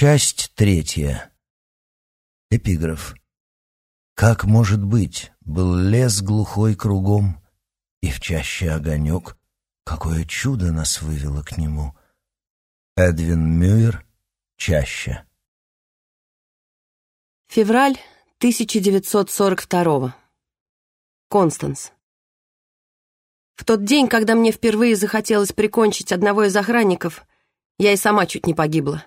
Часть третья. Эпиграф. Как может быть, был лес глухой кругом, и в чаще огонек, какое чудо нас вывело к нему. Эдвин Мюир, чаще. Февраль 1942. Констанс. В тот день, когда мне впервые захотелось прикончить одного из охранников, я и сама чуть не погибла.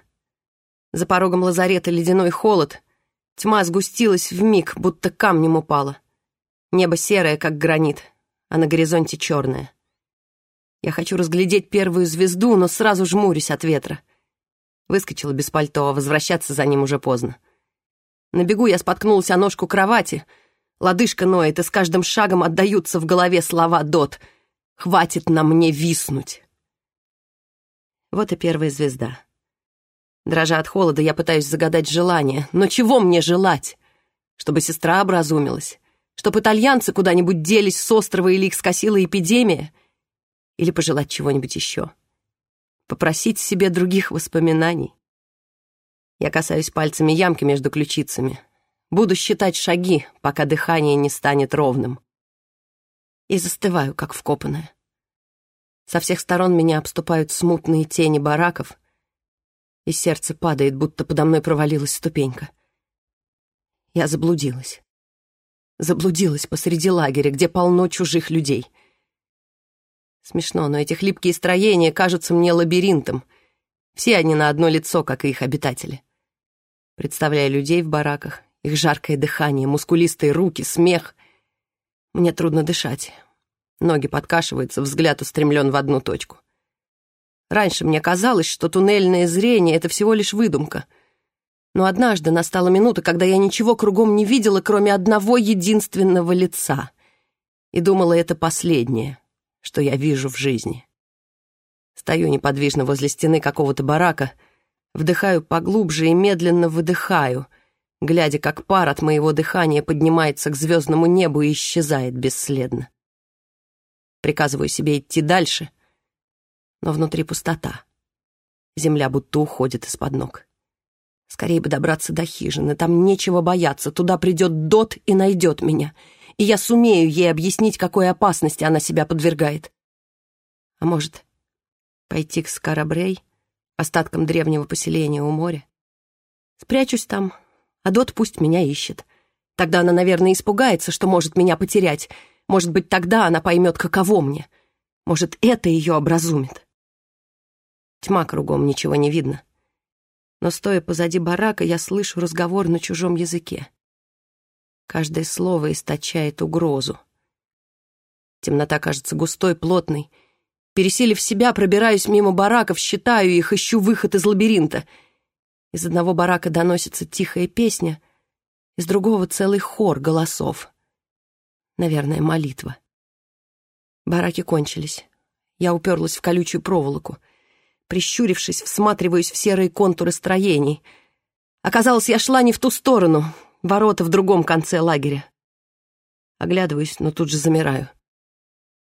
За порогом лазарета ледяной холод. Тьма сгустилась в миг, будто камнем упала. Небо серое, как гранит, а на горизонте черное. Я хочу разглядеть первую звезду, но сразу жмурюсь от ветра. Выскочила без пальто, а возвращаться за ним уже поздно. На бегу я споткнулась о ножку кровати. Лодыжка ноет, и с каждым шагом отдаются в голове слова Дот. «Хватит на мне виснуть!» Вот и первая звезда. Дрожа от холода, я пытаюсь загадать желание. Но чего мне желать? Чтобы сестра образумилась? Чтобы итальянцы куда-нибудь делись с острова или их скосила эпидемия? Или пожелать чего-нибудь еще? Попросить себе других воспоминаний? Я касаюсь пальцами ямки между ключицами. Буду считать шаги, пока дыхание не станет ровным. И застываю, как вкопанная. Со всех сторон меня обступают смутные тени бараков, и сердце падает, будто подо мной провалилась ступенька. Я заблудилась. Заблудилась посреди лагеря, где полно чужих людей. Смешно, но эти хлипкие строения кажутся мне лабиринтом. Все они на одно лицо, как и их обитатели. Представляю людей в бараках, их жаркое дыхание, мускулистые руки, смех. Мне трудно дышать. Ноги подкашиваются, взгляд устремлен в одну точку. Раньше мне казалось, что туннельное зрение — это всего лишь выдумка. Но однажды настала минута, когда я ничего кругом не видела, кроме одного единственного лица. И думала, это последнее, что я вижу в жизни. Стою неподвижно возле стены какого-то барака, вдыхаю поглубже и медленно выдыхаю, глядя, как пар от моего дыхания поднимается к звездному небу и исчезает бесследно. Приказываю себе идти дальше — но внутри пустота. Земля будто уходит из-под ног. Скорее бы добраться до хижины, там нечего бояться, туда придет Дот и найдет меня, и я сумею ей объяснить, какой опасности она себя подвергает. А может, пойти к Скарабрей, остаткам древнего поселения у моря? Спрячусь там, а Дот пусть меня ищет. Тогда она, наверное, испугается, что может меня потерять. Может быть, тогда она поймет, каково мне. Может, это ее образумит. Тьма кругом, ничего не видно. Но, стоя позади барака, я слышу разговор на чужом языке. Каждое слово источает угрозу. Темнота кажется густой, плотной. Пересилив себя, пробираюсь мимо бараков, считаю их, ищу выход из лабиринта. Из одного барака доносится тихая песня, из другого целый хор голосов. Наверное, молитва. Бараки кончились. Я уперлась в колючую проволоку — Прищурившись, всматриваюсь в серые контуры строений. Оказалось, я шла не в ту сторону, ворота в другом конце лагеря. Оглядываюсь, но тут же замираю.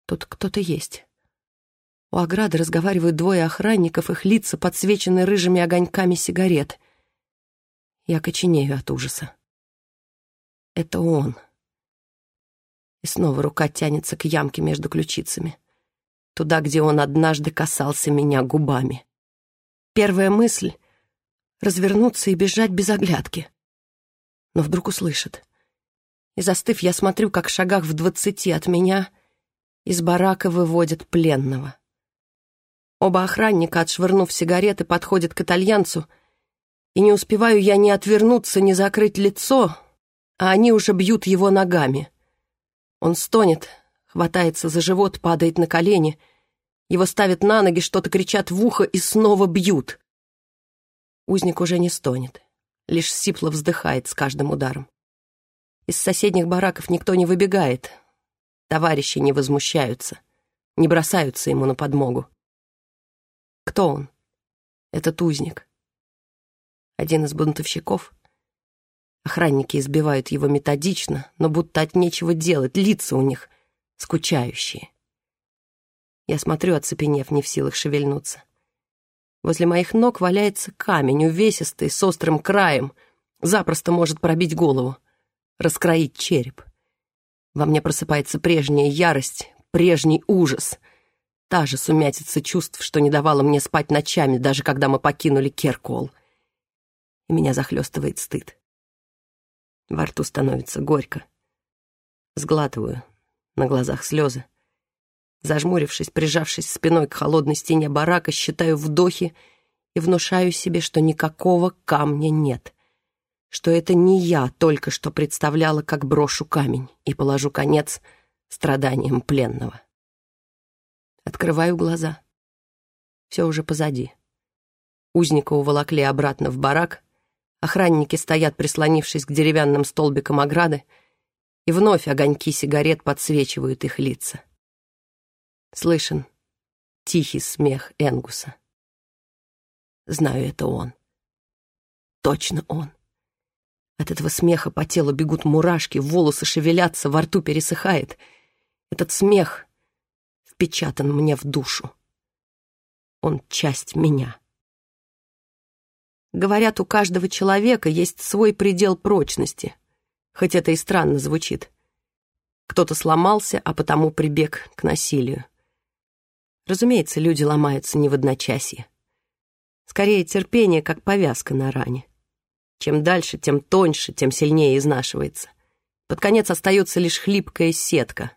Тут кто-то есть. У ограды разговаривают двое охранников, их лица подсвечены рыжими огоньками сигарет. Я коченею от ужаса. Это он. И снова рука тянется к ямке между ключицами туда, где он однажды касался меня губами. Первая мысль — развернуться и бежать без оглядки. Но вдруг услышит. И застыв, я смотрю, как в шагах в двадцати от меня из барака выводят пленного. Оба охранника, отшвырнув сигареты, подходят к итальянцу, и не успеваю я ни отвернуться, ни закрыть лицо, а они уже бьют его ногами. Он стонет, хватается за живот, падает на колени. Его ставят на ноги, что-то кричат в ухо и снова бьют. Узник уже не стонет, лишь сипло вздыхает с каждым ударом. Из соседних бараков никто не выбегает. Товарищи не возмущаются, не бросаются ему на подмогу. Кто он? Этот узник. Один из бунтовщиков. Охранники избивают его методично, но будто от нечего делать, лица у них скучающие. Я смотрю, оцепенев, не в силах шевельнуться. Возле моих ног валяется камень, увесистый, с острым краем. Запросто может пробить голову, раскроить череп. Во мне просыпается прежняя ярость, прежний ужас. Та же сумятица чувств, что не давала мне спать ночами, даже когда мы покинули Керкол. И меня захлестывает стыд. Во рту становится горько. Сглатываю, на глазах слезы. Зажмурившись, прижавшись спиной к холодной стене барака, считаю вдохи и внушаю себе, что никакого камня нет. Что это не я только что представляла, как брошу камень и положу конец страданиям пленного. Открываю глаза. Все уже позади. Узника уволокли обратно в барак. Охранники стоят, прислонившись к деревянным столбикам ограды, и вновь огоньки сигарет подсвечивают их лица. Слышен тихий смех Энгуса. Знаю, это он. Точно он. От этого смеха по телу бегут мурашки, волосы шевелятся, во рту пересыхает. Этот смех впечатан мне в душу. Он часть меня. Говорят, у каждого человека есть свой предел прочности, хоть это и странно звучит. Кто-то сломался, а потому прибег к насилию. Разумеется, люди ломаются не в одночасье. Скорее, терпение, как повязка на ране. Чем дальше, тем тоньше, тем сильнее изнашивается. Под конец остается лишь хлипкая сетка,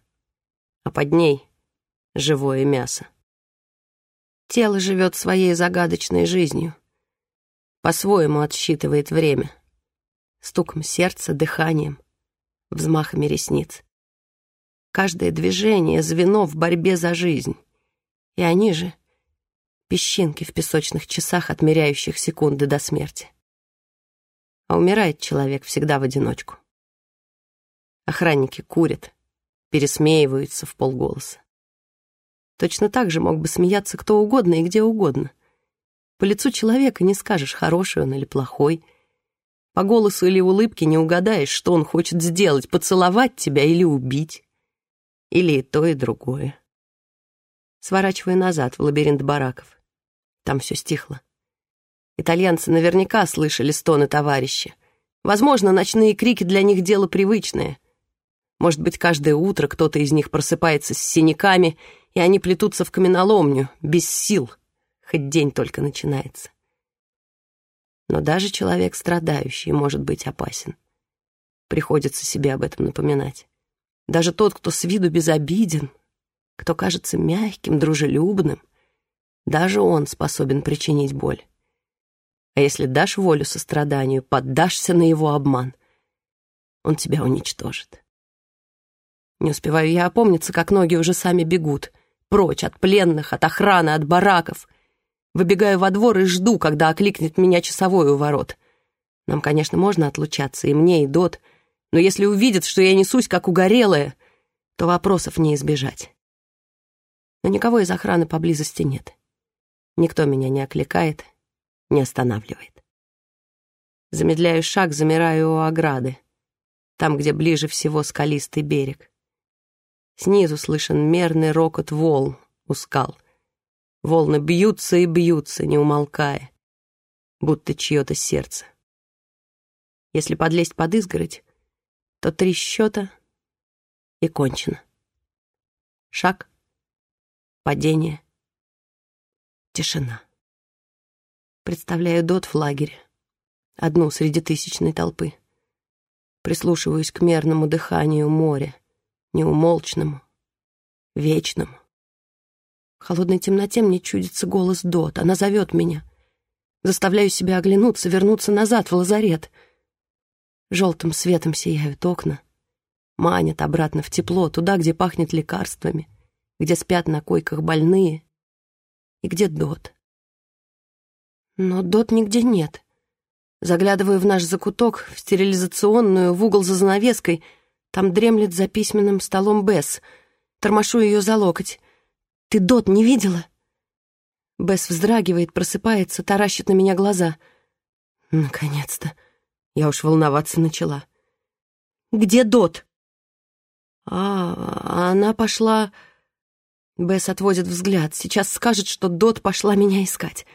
а под ней — живое мясо. Тело живет своей загадочной жизнью. По-своему отсчитывает время. Стуком сердца, дыханием, взмахами ресниц. Каждое движение — звено в борьбе за жизнь. И они же — песчинки в песочных часах, отмеряющих секунды до смерти. А умирает человек всегда в одиночку. Охранники курят, пересмеиваются в полголоса. Точно так же мог бы смеяться кто угодно и где угодно. По лицу человека не скажешь, хороший он или плохой. По голосу или улыбке не угадаешь, что он хочет сделать, поцеловать тебя или убить. Или и то, и другое сворачивая назад в лабиринт бараков. Там все стихло. Итальянцы наверняка слышали стоны товарища. Возможно, ночные крики для них дело привычное. Может быть, каждое утро кто-то из них просыпается с синяками, и они плетутся в каменоломню, без сил, хоть день только начинается. Но даже человек страдающий может быть опасен. Приходится себе об этом напоминать. Даже тот, кто с виду безобиден, кто кажется мягким, дружелюбным, даже он способен причинить боль. А если дашь волю состраданию, поддашься на его обман, он тебя уничтожит. Не успеваю я опомниться, как ноги уже сами бегут, прочь от пленных, от охраны, от бараков. Выбегаю во двор и жду, когда окликнет меня часовой у ворот. Нам, конечно, можно отлучаться, и мне, и Дот, но если увидят, что я несусь, как угорелая, то вопросов не избежать но никого из охраны поблизости нет. Никто меня не окликает, не останавливает. Замедляю шаг, замираю у ограды, там, где ближе всего скалистый берег. Снизу слышен мерный рокот волн у скал. Волны бьются и бьются, не умолкая, будто чье-то сердце. Если подлезть под изгородь, то три счета и кончено. Шаг — Падение. Тишина. Представляю Дот в лагере. Одну среди тысячной толпы. Прислушиваюсь к мерному дыханию моря, неумолчному, вечному. В холодной темноте мне чудится голос Дот. Она зовет меня. Заставляю себя оглянуться, вернуться назад в лазарет. Желтым светом сияют окна. Манят обратно в тепло, туда, где пахнет лекарствами где спят на койках больные, и где Дот. Но Дот нигде нет. Заглядываю в наш закуток, в стерилизационную, в угол за занавеской. Там дремлет за письменным столом Бесс. Тормошу ее за локоть. «Ты Дот не видела?» Бесс вздрагивает, просыпается, таращит на меня глаза. Наконец-то. Я уж волноваться начала. «Где Дот?» «А, она пошла...» Бесс отводит взгляд. Сейчас скажет, что Дот пошла меня искать.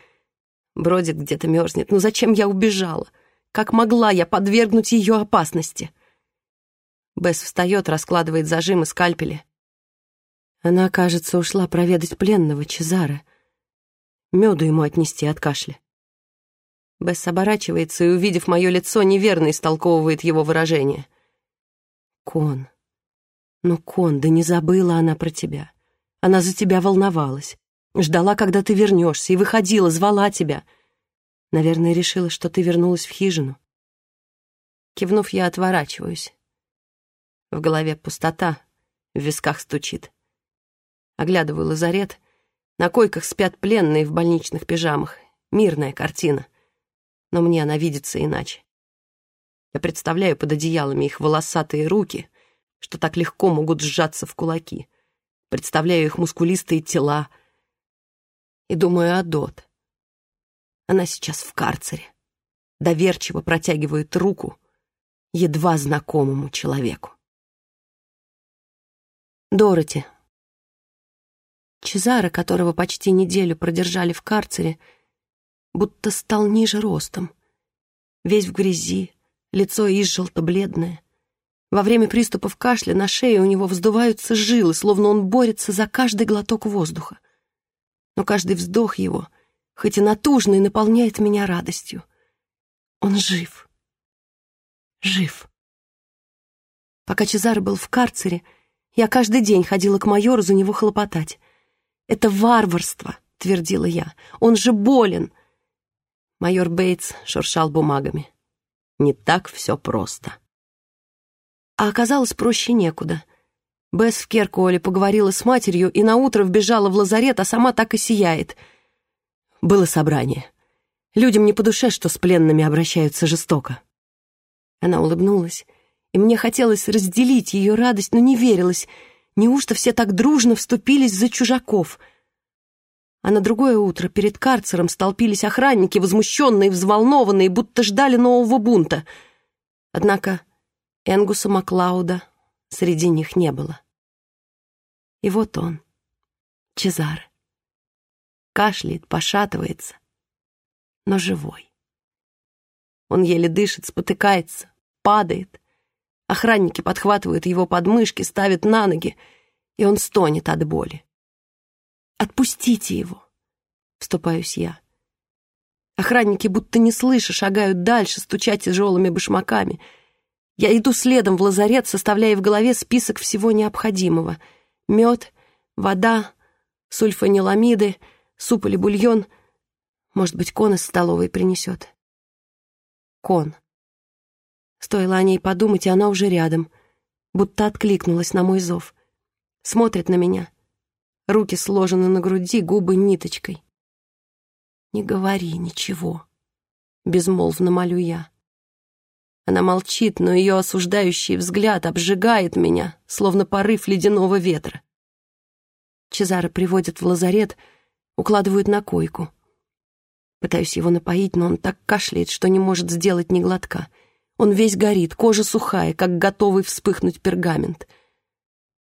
Бродит где-то, мерзнет. Ну зачем я убежала? Как могла я подвергнуть ее опасности? Бесс встает, раскладывает зажимы, скальпели. Она, кажется, ушла проведать пленного Чезара. Меду ему отнести от кашля. Бесс оборачивается и, увидев мое лицо, неверно истолковывает его выражение. «Кон, ну, Кон, да не забыла она про тебя. Она за тебя волновалась. Ждала, когда ты вернешься, и выходила, звала тебя. Наверное, решила, что ты вернулась в хижину. Кивнув, я отворачиваюсь. В голове пустота, в висках стучит. Оглядываю лазарет. На койках спят пленные в больничных пижамах. Мирная картина. Но мне она видится иначе. Я представляю под одеялами их волосатые руки, что так легко могут сжаться в кулаки. Представляю их мускулистые тела, и думаю о Дот. Она сейчас в карцере, доверчиво протягивает руку едва знакомому человеку. Дороти. Чезаро, которого почти неделю продержали в карцере, будто стал ниже ростом. Весь в грязи, лицо изжелто-бледное. Во время приступов кашля на шее у него вздуваются жилы, словно он борется за каждый глоток воздуха но каждый вздох его, хоть и натужный, наполняет меня радостью. Он жив. Жив. Пока Чезаро был в карцере, я каждый день ходила к майору за него хлопотать. «Это варварство», — твердила я. «Он же болен». Майор Бейтс шуршал бумагами. «Не так все просто». А оказалось, проще некуда. Бесс в Керкуоле поговорила с матерью и наутро вбежала в лазарет, а сама так и сияет. Было собрание. Людям не по душе, что с пленными обращаются жестоко. Она улыбнулась, и мне хотелось разделить ее радость, но не верилось. Неужто все так дружно вступились за чужаков? А на другое утро перед карцером столпились охранники, возмущенные, взволнованные, будто ждали нового бунта. Однако Энгуса Маклауда среди них не было. И вот он, Чезаре. Кашляет, пошатывается, но живой. Он еле дышит, спотыкается, падает. Охранники подхватывают его подмышки, ставят на ноги, и он стонет от боли. «Отпустите его!» — вступаюсь я. Охранники, будто не слыша, шагают дальше, стуча тяжелыми башмаками — я иду следом в лазарет, составляя в голове список всего необходимого. Мед, вода, сульфаниламиды, суп или бульон. Может быть, кон из столовой принесет. Кон. Стоило о ней подумать, и она уже рядом, будто откликнулась на мой зов. Смотрит на меня. Руки сложены на груди, губы ниточкой. «Не говори ничего», — безмолвно молю я. Она молчит, но ее осуждающий взгляд обжигает меня, словно порыв ледяного ветра. Чезаро приводят в лазарет, укладывают на койку. Пытаюсь его напоить, но он так кашляет, что не может сделать ни глотка. Он весь горит, кожа сухая, как готовый вспыхнуть пергамент.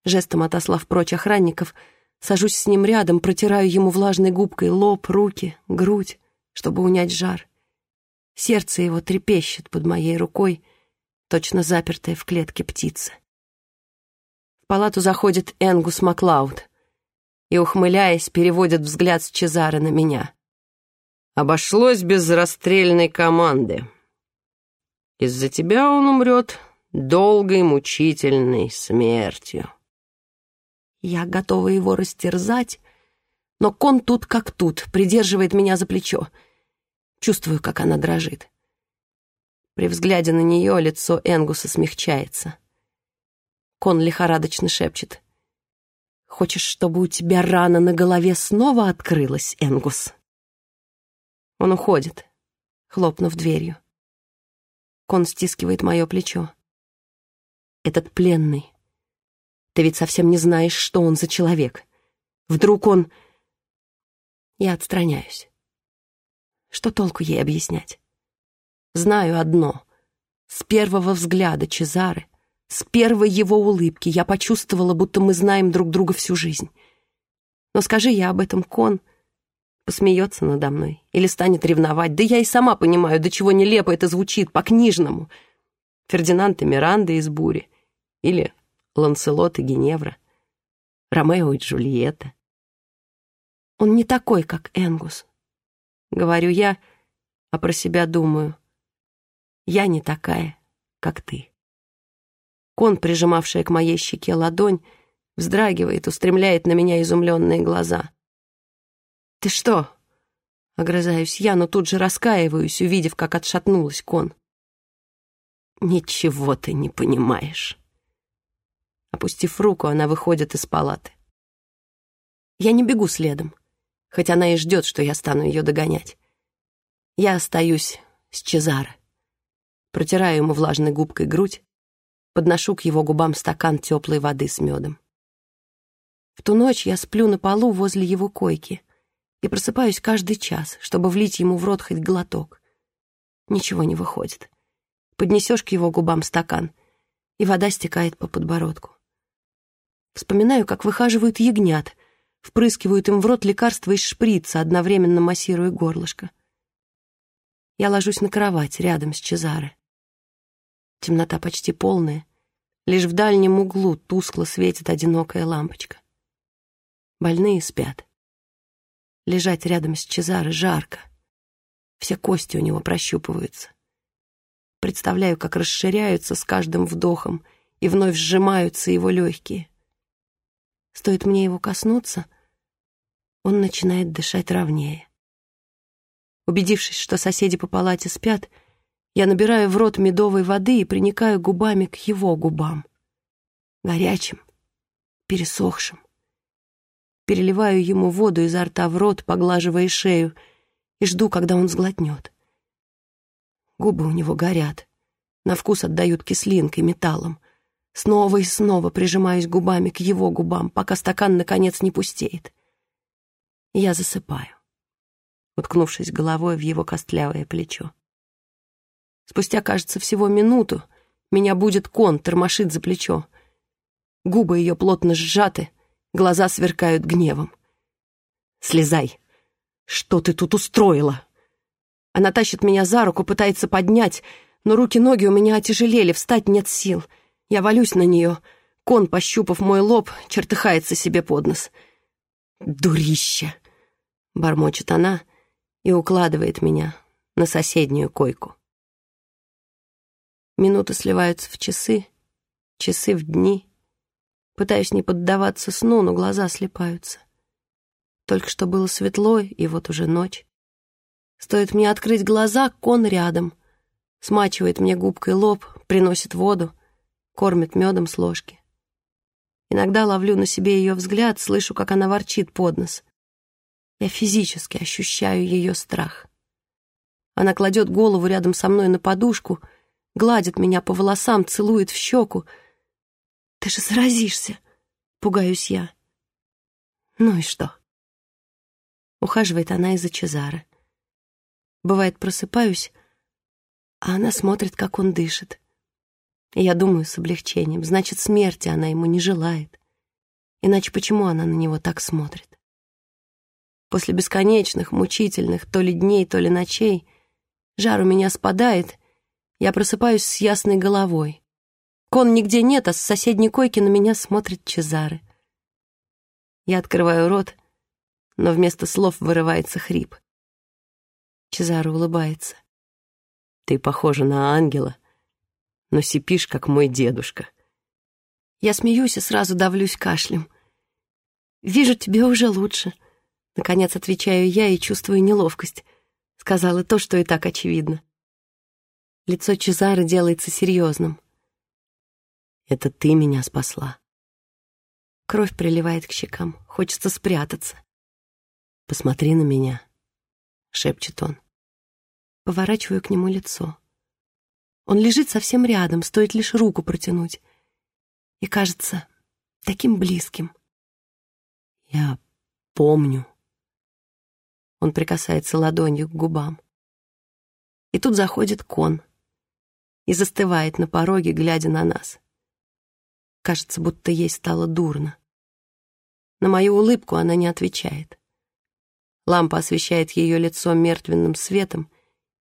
Жестом отослав прочь охранников, сажусь с ним рядом, протираю ему влажной губкой лоб, руки, грудь, чтобы унять жар. Сердце его трепещет под моей рукой, точно запертая в клетке птица. В палату заходит Энгус Маклауд и, ухмыляясь, переводит взгляд с Чезары на меня. «Обошлось без расстрельной команды. Из-за тебя он умрет долгой мучительной смертью». Я готова его растерзать, но кон тут как тут, придерживает меня за плечо — Чувствую, как она дрожит. При взгляде на нее лицо Энгуса смягчается. Кон лихорадочно шепчет. «Хочешь, чтобы у тебя рана на голове снова открылась, Энгус?» Он уходит, хлопнув дверью. Кон стискивает мое плечо. «Этот пленный. Ты ведь совсем не знаешь, что он за человек. Вдруг он...» Я отстраняюсь. Что толку ей объяснять? Знаю одно. С первого взгляда Чезары, с первой его улыбки я почувствовала, будто мы знаем друг друга всю жизнь. Но скажи я об этом, Кон, Посмеется надо мной или станет ревновать. Да я и сама понимаю, до чего нелепо это звучит, по-книжному. Фердинанд и Миранда из «Бури» или Ланселот и Геневра, Ромео и Джульетта. Он не такой, как Энгус. Говорю я, а про себя думаю. Я не такая, как ты. Кон, прижимавшая к моей щеке ладонь, вздрагивает, устремляет на меня изумленные глаза. «Ты что?» — огрызаюсь я, но тут же раскаиваюсь, увидев, как отшатнулась Кон. «Ничего ты не понимаешь». Опустив руку, она выходит из палаты. Я не бегу следом хоть она и ждет, что я стану ее догонять. Я остаюсь с Чезаро. Протираю ему влажной губкой грудь, подношу к его губам стакан теплой воды с медом. В ту ночь я сплю на полу возле его койки и просыпаюсь каждый час, чтобы влить ему в рот хоть глоток. Ничего не выходит. Поднесешь к его губам стакан, и вода стекает по подбородку. Вспоминаю, как выхаживают ягнят — впрыскивают им в рот лекарства из шприца, одновременно массируя горлышко. Я ложусь на кровать рядом с Чезаре. Темнота почти полная. Лишь в дальнем углу тускло светит одинокая лампочка. Больные спят. Лежать рядом с Чезаре жарко. Все кости у него прощупываются. Представляю, как расширяются с каждым вдохом и вновь сжимаются его легкие. Стоит мне его коснуться — он начинает дышать ровнее. Убедившись, что соседи по палате спят, я набираю в рот медовой воды и приникаю губами к его губам. Горячим, пересохшим. Переливаю ему воду изо рта в рот, поглаживая шею, и жду, когда он сглотнет. Губы у него горят, на вкус отдают кислинкой, металлом. Снова и снова прижимаюсь губами к его губам, пока стакан наконец не пустеет. Я засыпаю, уткнувшись головой в его костлявое плечо. Спустя, кажется, всего минуту меня будет кон, тормошит за плечо. Губы ее плотно сжаты, глаза сверкают гневом. «Слезай! Что ты тут устроила?» Она тащит меня за руку, пытается поднять, но руки-ноги у меня отяжелели, встать нет сил. Я валюсь на нее. Кон, пощупав мой лоб, чертыхается себе под нос. «Дурище!» бормочет она и укладывает меня на соседнюю койку. Минуты сливаются в часы, часы в дни. Пытаюсь не поддаваться сну, но глаза слепаются. Только что было светло, и вот уже ночь. Стоит мне открыть глаза, кон рядом. Смачивает мне губкой лоб, приносит воду, кормит медом с ложки. Иногда ловлю на себе ее взгляд, слышу, как она ворчит под нос. Я физически ощущаю ее страх. Она кладет голову рядом со мной на подушку, гладит меня по волосам, целует в щеку. «Ты же заразишься!» — пугаюсь я. «Ну и что?» Ухаживает она из-за Чезары. Бывает, просыпаюсь, а она смотрит, как он дышит. И я думаю с облегчением, значит, смерти она ему не желает. Иначе почему она на него так смотрит? После бесконечных, мучительных то ли дней, то ли ночей жар у меня спадает, я просыпаюсь с ясной головой. Кон нигде нет, а с соседней койки на меня смотрит Чезары. Я открываю рот, но вместо слов вырывается хрип. Чезаро улыбается. «Ты похожа на ангела, но сипишь, как мой дедушка». Я смеюсь и сразу давлюсь кашлем. «Вижу, тебе уже лучше», Наконец отвечаю я и чувствую неловкость. Сказала то, что и так очевидно. Лицо Чезары делается серьезным. «Это ты меня спасла». Кровь приливает к щекам. Хочется спрятаться. «Посмотри на меня», — шепчет он. Поворачиваю к нему лицо. Он лежит совсем рядом, стоит лишь руку протянуть. И кажется таким близким. «Я помню», он прикасается ладонью к губам. И тут заходит кон и застывает на пороге, глядя на нас. Кажется, будто ей стало дурно. На мою улыбку она не отвечает. Лампа освещает ее лицо мертвенным светом,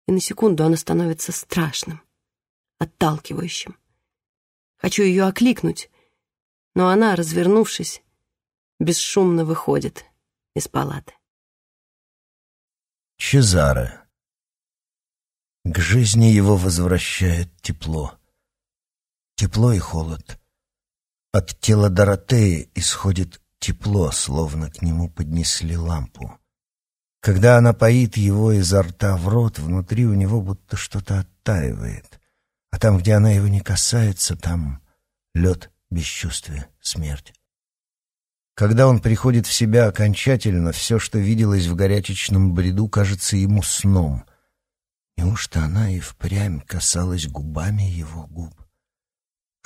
и на секунду оно становится страшным, отталкивающим. Хочу ее окликнуть, но она, развернувшись, бесшумно выходит из палаты. Чезаре. К жизни его возвращает тепло. Тепло и холод. От тела Доротеи исходит тепло, словно к нему поднесли лампу. Когда она поит его изо рта в рот, внутри у него будто что-то оттаивает. А там, где она его не касается, там лед, бесчувствие, смерть. Когда он приходит в себя окончательно, все, что виделось в горячечном бреду, кажется ему сном. Неужто она и впрямь касалась губами его губ?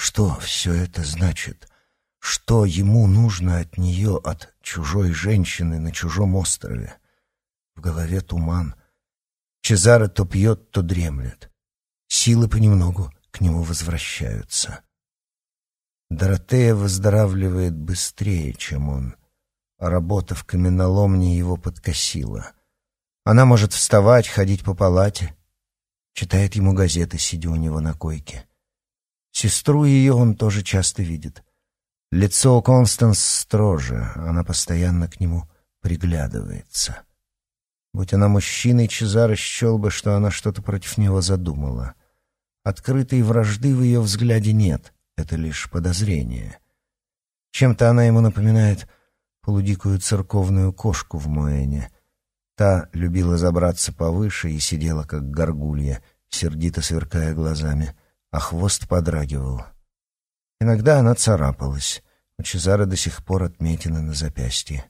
Что все это значит? Что ему нужно от нее, от чужой женщины на чужом острове? В голове туман. Чезаро то пьет, то дремлет. Силы понемногу к нему возвращаются. Доротея выздоравливает быстрее, чем он, а работа в каменоломне его подкосила. Она может вставать, ходить по палате, читает ему газеты, сидя у него на койке. Сестру ее он тоже часто видит. Лицо Констанс строже, она постоянно к нему приглядывается. Будь она мужчиной, Чезаро счел бы, что она что-то против него задумала. Открытой вражды в ее взгляде нет, это лишь подозрение. Чем-то она ему напоминает полудикую церковную кошку в Моэне. Та любила забраться повыше и сидела, как горгулья, сердито сверкая глазами, а хвост подрагивал. Иногда она царапалась. У Чезара до сих пор отметины на запястье.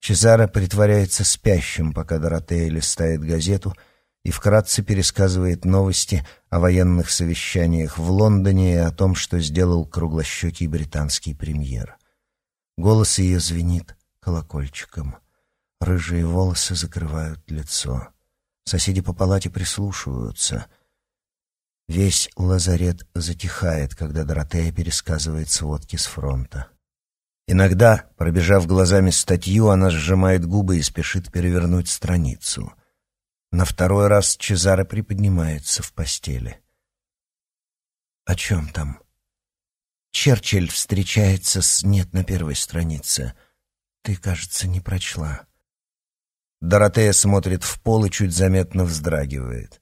Чезаро притворяется спящим, пока Доротея листает газету и вкратце пересказывает новости о военных совещаниях в Лондоне и о том, что сделал круглощекий британский премьер. Голос ее звенит колокольчиком. Рыжие волосы закрывают лицо. Соседи по палате прислушиваются. Весь лазарет затихает, когда Доротея пересказывает сводки с фронта. Иногда, пробежав глазами статью, она сжимает губы и спешит перевернуть страницу. На второй раз Чезаро приподнимается в постели. «О чем там?» «Черчилль встречается с... Нет, на первой странице. Ты, кажется, не прочла». Доротея смотрит в пол и чуть заметно вздрагивает.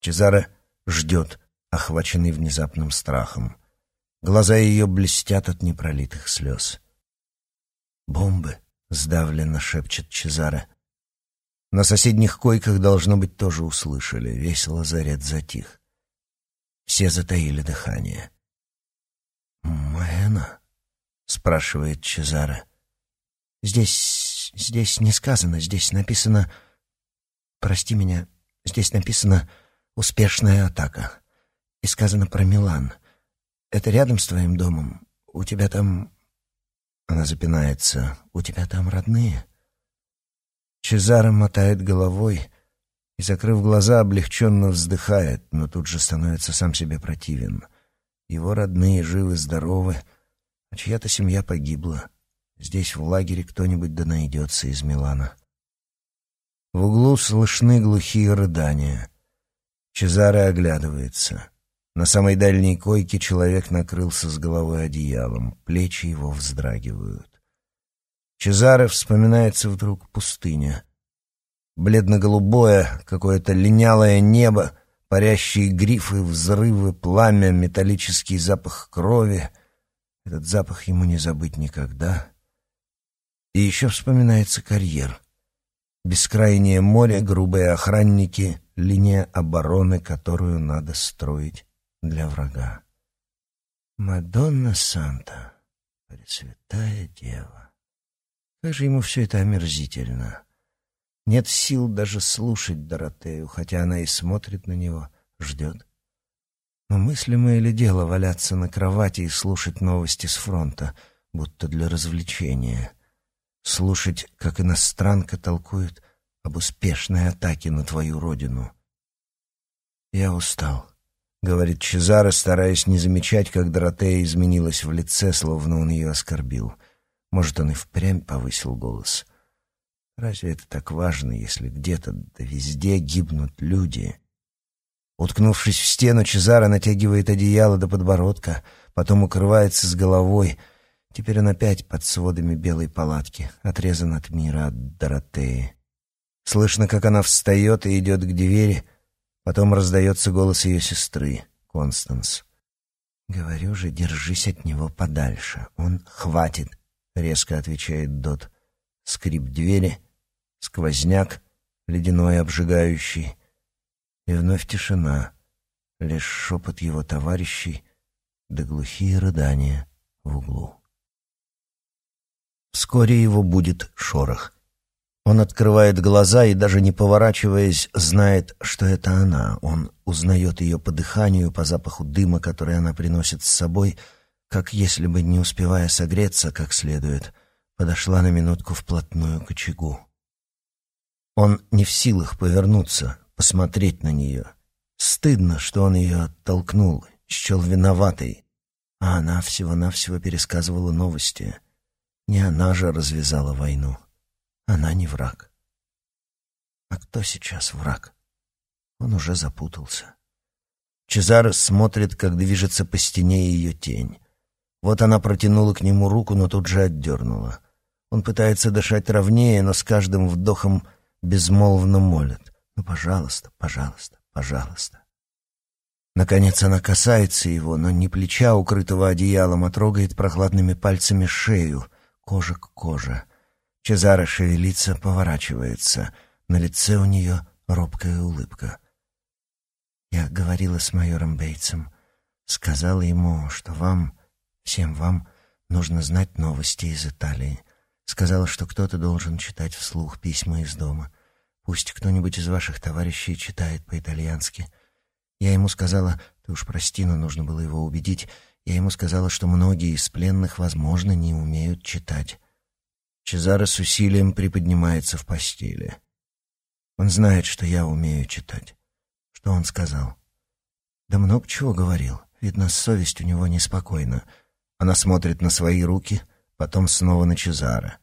Чезаро ждет, охваченный внезапным страхом. Глаза ее блестят от непролитых слез. «Бомбы!» — сдавленно шепчет Чезаре. На соседних койках, должно быть, тоже услышали. Весь лазарет затих. Все затаили дыхание. «Мэна?» — спрашивает Чезаре. «Здесь... здесь не сказано, здесь написано... Прости меня, здесь написано «Успешная атака». И сказано про Милан. Это рядом с твоим домом? У тебя там...» Она запинается. «У тебя там родные?» Чезаро мотает головой и, закрыв глаза, облегченно вздыхает, но тут же становится сам себе противен. Его родные живы-здоровы, а чья-то семья погибла. Здесь, в лагере, кто-нибудь да найдется из Милана. В углу слышны глухие рыдания. Чезаре оглядывается. На самой дальней койке человек накрылся с головой одеялом, плечи его вздрагивают. Чезаре вспоминается вдруг пустыня. Бледно-голубое, какое-то линялое небо, парящие грифы, взрывы, пламя, металлический запах крови. Этот запах ему не забыть никогда. И еще вспоминается карьер. Бескрайнее море, грубые охранники, линия обороны, которую надо строить для врага. Мадонна Санта, Пресвятая Дева. Как же ему все это омерзительно. Нет сил даже слушать Доротею, хотя она и смотрит на него, ждет. Но мыслимо ли дело валяться на кровати и слушать новости с фронта, будто для развлечения? Слушать, как иностранка толкует об успешной атаке на твою родину. Я устал. — говорит Чезаро, стараясь не замечать, как Доротея изменилась в лице, словно он ее оскорбил. Может, он и впрямь повысил голос. Разве это так важно, если где-то да везде гибнут люди? Уткнувшись в стену, Чезаро натягивает одеяло до подбородка, потом укрывается с головой. Теперь он опять под сводами белой палатки, отрезан от мира, от Доротеи. Слышно, как она встает и идет к двери, потом раздается голос ее сестры, Констанс. «Говорю же, держись от него подальше. Он хватит», — резко отвечает Дот. Скрип двери, сквозняк, ледяной обжигающий. И вновь тишина, лишь шепот его товарищей да глухие рыдания в углу. Вскоре его будет шорох. Он открывает глаза и, даже не поворачиваясь, знает, что это она. Он узнает ее по дыханию, по запаху дыма, который она приносит с собой, как если бы, не успевая согреться как следует, подошла на минутку вплотную к очагу. Он не в силах повернуться, посмотреть на нее. Стыдно, что он ее оттолкнул, счел виноватой, а она всего-навсего пересказывала новости. Не она же развязала войну. Она не враг. А кто сейчас враг? Он уже запутался. Чезаро смотрит, как движется по стене ее тень. Вот она протянула к нему руку, но тут же отдернула. Он пытается дышать ровнее, но с каждым вдохом безмолвно молит. «Ну, пожалуйста, пожалуйста, пожалуйста». Наконец она касается его, но не плеча, укрытого одеялом, а трогает прохладными пальцами шею, кожа к коже. Чезаро шевелится, поворачивается. На лице у нее робкая улыбка. Я говорила с майором Бейтсом. Сказала ему, что вам, всем вам, нужно знать новости из Италии. Сказала, что кто-то должен читать вслух письма из дома. Пусть кто-нибудь из ваших товарищей читает по-итальянски. Я ему сказала, ты уж прости, но нужно было его убедить. Я ему сказала, что многие из пленных, возможно, не умеют читать. Чезаро с усилием приподнимается в постели. Он знает, что я умею читать. Что он сказал? Да много чего говорил. Видно, совесть у него неспокойна. Она смотрит на свои руки, потом снова на Чезаро.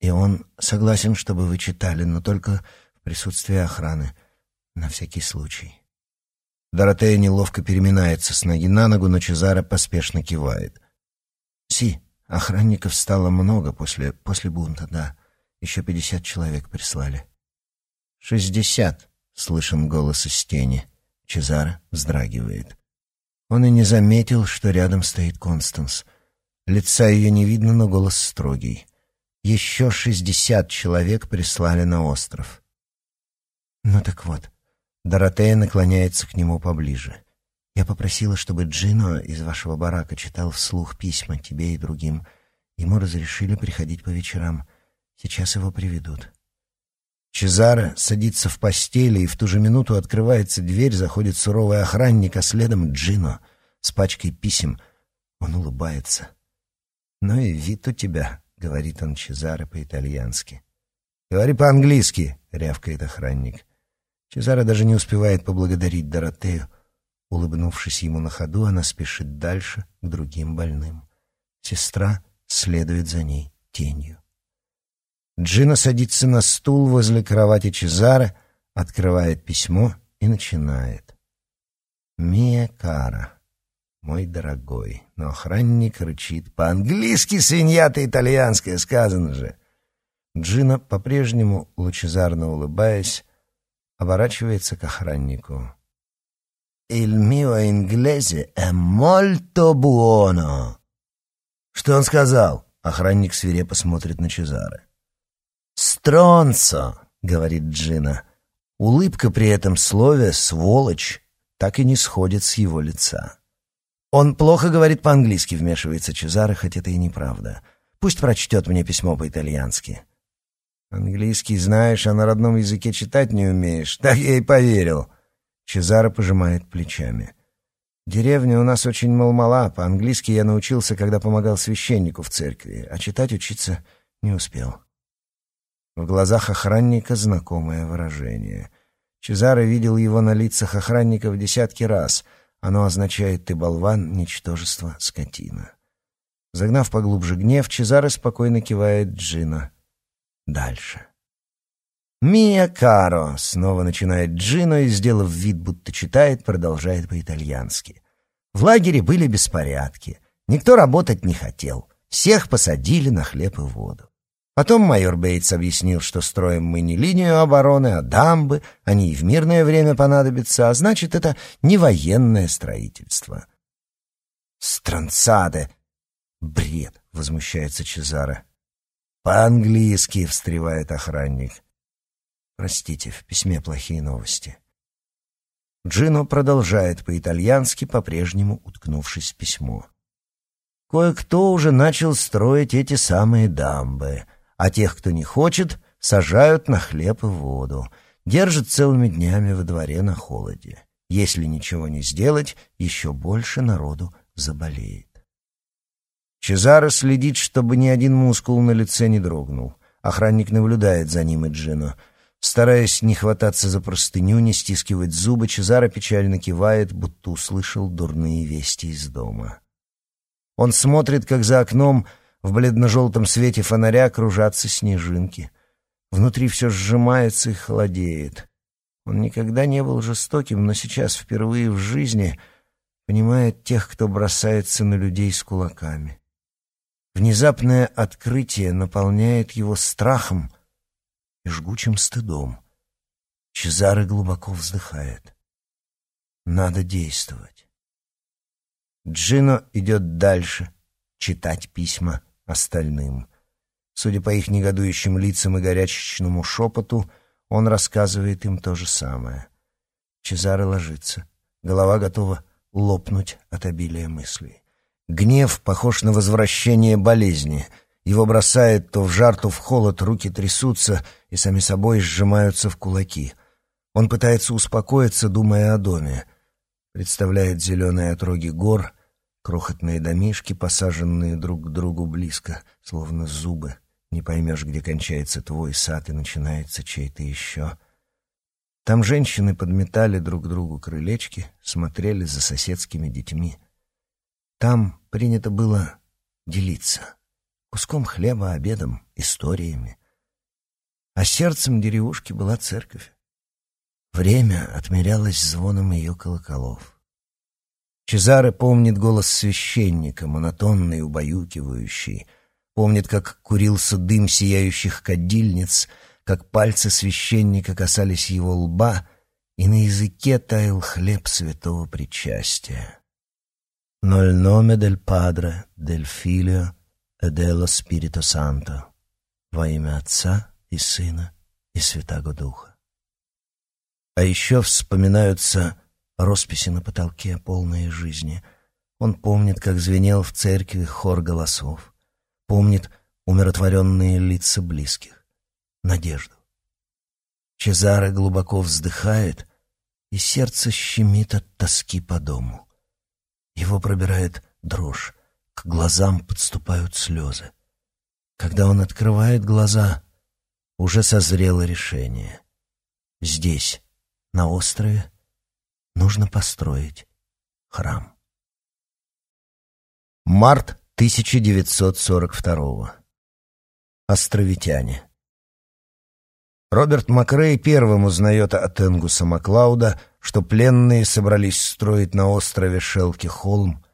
И он согласен, чтобы вы читали, но только в присутствии охраны, на всякий случай. Доротея неловко переминается с ноги на ногу, но Чезаро поспешно кивает. «Си, Охранников стало много после, после бунта, да. Еще пятьдесят человек прислали. «Шестьдесят!» — слышен голос из тени. Чезаро вздрагивает. Он и не заметил, что рядом стоит Констанс. Лица ее не видно, но голос строгий. Еще шестьдесят человек прислали на остров. Ну так вот, Доротея наклоняется к нему поближе. Я попросила, чтобы Джино из вашего барака читал вслух письма тебе и другим. Ему разрешили приходить по вечерам. Сейчас его приведут. Чезаро садится в постели, и в ту же минуту открывается дверь, заходит суровый охранник, а следом Джино с пачкой писем. Он улыбается. «Ну и вид у тебя», — говорит он Чезаро по-итальянски. «Говори по-английски», — рявкает охранник. Чезаро даже не успевает поблагодарить Доротею, Улыбнувшись ему на ходу, она спешит дальше, к другим больным. Сестра следует за ней тенью. Джина садится на стул возле кровати Чезаре, открывает письмо и начинает. «Мия Кара, мой дорогой». Но охранник рычит. «По-английски, свинья-то итальянская, сказано же». Джина, по-прежнему лучезарно улыбаясь, оборачивается к охраннику. «Il mio inglese è molto buono». «Что он сказал?» — охранник свирепо смотрит на Чезаре. «Стронцо», — говорит Джина. Улыбка при этом слове «сволочь» так и не сходит с его лица. «Он плохо говорит по-английски», — вмешивается Чезаре, хоть это и неправда. «Пусть прочтет мне письмо по-итальянски». «Английский знаешь, а на родном языке читать не умеешь. Так я и поверил». Чезаро пожимает плечами. «Деревня у нас очень мал-мала. По-английски я научился, когда помогал священнику в церкви, а читать учиться не успел». В глазах охранника знакомое выражение. Чезаро видел его на лицах охранников десятки раз. Оно означает «ты болван, ничтожество, скотина». Загнав поглубже гнев, Чезаро спокойно кивает Джина. Дальше. «Мия Каро», — снова начинает Джино и, сделав вид, будто читает, продолжает по-итальянски. «В лагере были беспорядки. Никто работать не хотел. Всех посадили на хлеб и воду. Потом майор Бейтс объяснил, что строим мы не линию обороны, а дамбы, они и в мирное время понадобятся, а значит, это не военное строительство. «Странцаде!» «Бред!» — возмущается Чезаро. «По-английски!» — встревает охранник. «Простите, в письме плохие новости». Джино продолжает по-итальянски, по-прежнему уткнувшись в письмо. Кое-кто уже начал строить эти самые дамбы, а тех, кто не хочет, сажают на хлеб и воду, держат целыми днями во дворе на холоде. Если ничего не сделать, еще больше народу заболеет. Чезаро следит, чтобы ни один мускул на лице не дрогнул. Охранник наблюдает за ним и Джино. Стараясь не хвататься за простыню, не стискивать зубы, Чезаро печально кивает, будто услышал дурные вести из дома. Он смотрит, как за окном в бледно-желтом свете фонаря кружатся снежинки. Внутри все сжимается и холодеет. Он никогда не был жестоким, но сейчас впервые в жизни понимает тех, кто бросается на людей с кулаками. Внезапное открытие наполняет его страхом и жгучим стыдом. Чезаре глубоко вздыхает. Надо действовать. Джино идет дальше, читать письма остальным. Судя по их негодующим лицам и горячечному шепоту, он рассказывает им то же самое. Чезаре ложится. Голова готова лопнуть от обилия мыслей. Гнев похож на возвращение болезни. Его бросает то в жар, то в холод, руки трясутся и сами собой сжимаются в кулаки. Он пытается успокоиться, думая о доме — представляет зеленые отроги гор, крохотные домишки, посаженные друг к другу близко, словно зубы. Не поймешь, где кончается твой сад и начинается чей-то еще. Там женщины подметали друг другу крылечки, смотрели за соседскими детьми. Там принято было делиться куском хлеба, обедом, историями. А сердцем деревушки была церковь. Время отмерялось звоном ее колоколов. Чезаре помнит голос священника, монотонный, убаюкивающий. Помнит, как курился дым сияющих кадильниц, как пальцы священника касались его лба, и на языке таял хлеб святого причастия. «Ноль номе дель Падре, дель Филио dello Spirito Santo» во имя Отца и Сына и Святаго Духа. А еще вспоминаются росписи на потолке, полные жизни. Он помнит, как звенел в церкви хор голосов. Помнит умиротворенные лица близких. Надежду. Чезаре глубоко вздыхает, и сердце щемит от тоски по дому. Его пробирает дрожь, глазам подступают слезы. Когда он открывает глаза, уже созрело решение. Здесь, на острове нужно построить храм. Март 1942 Островитяне. Роберт Макрей первым узнает от Энгуса Маклауда, что пленные собрались строить на острове Шелки-Холм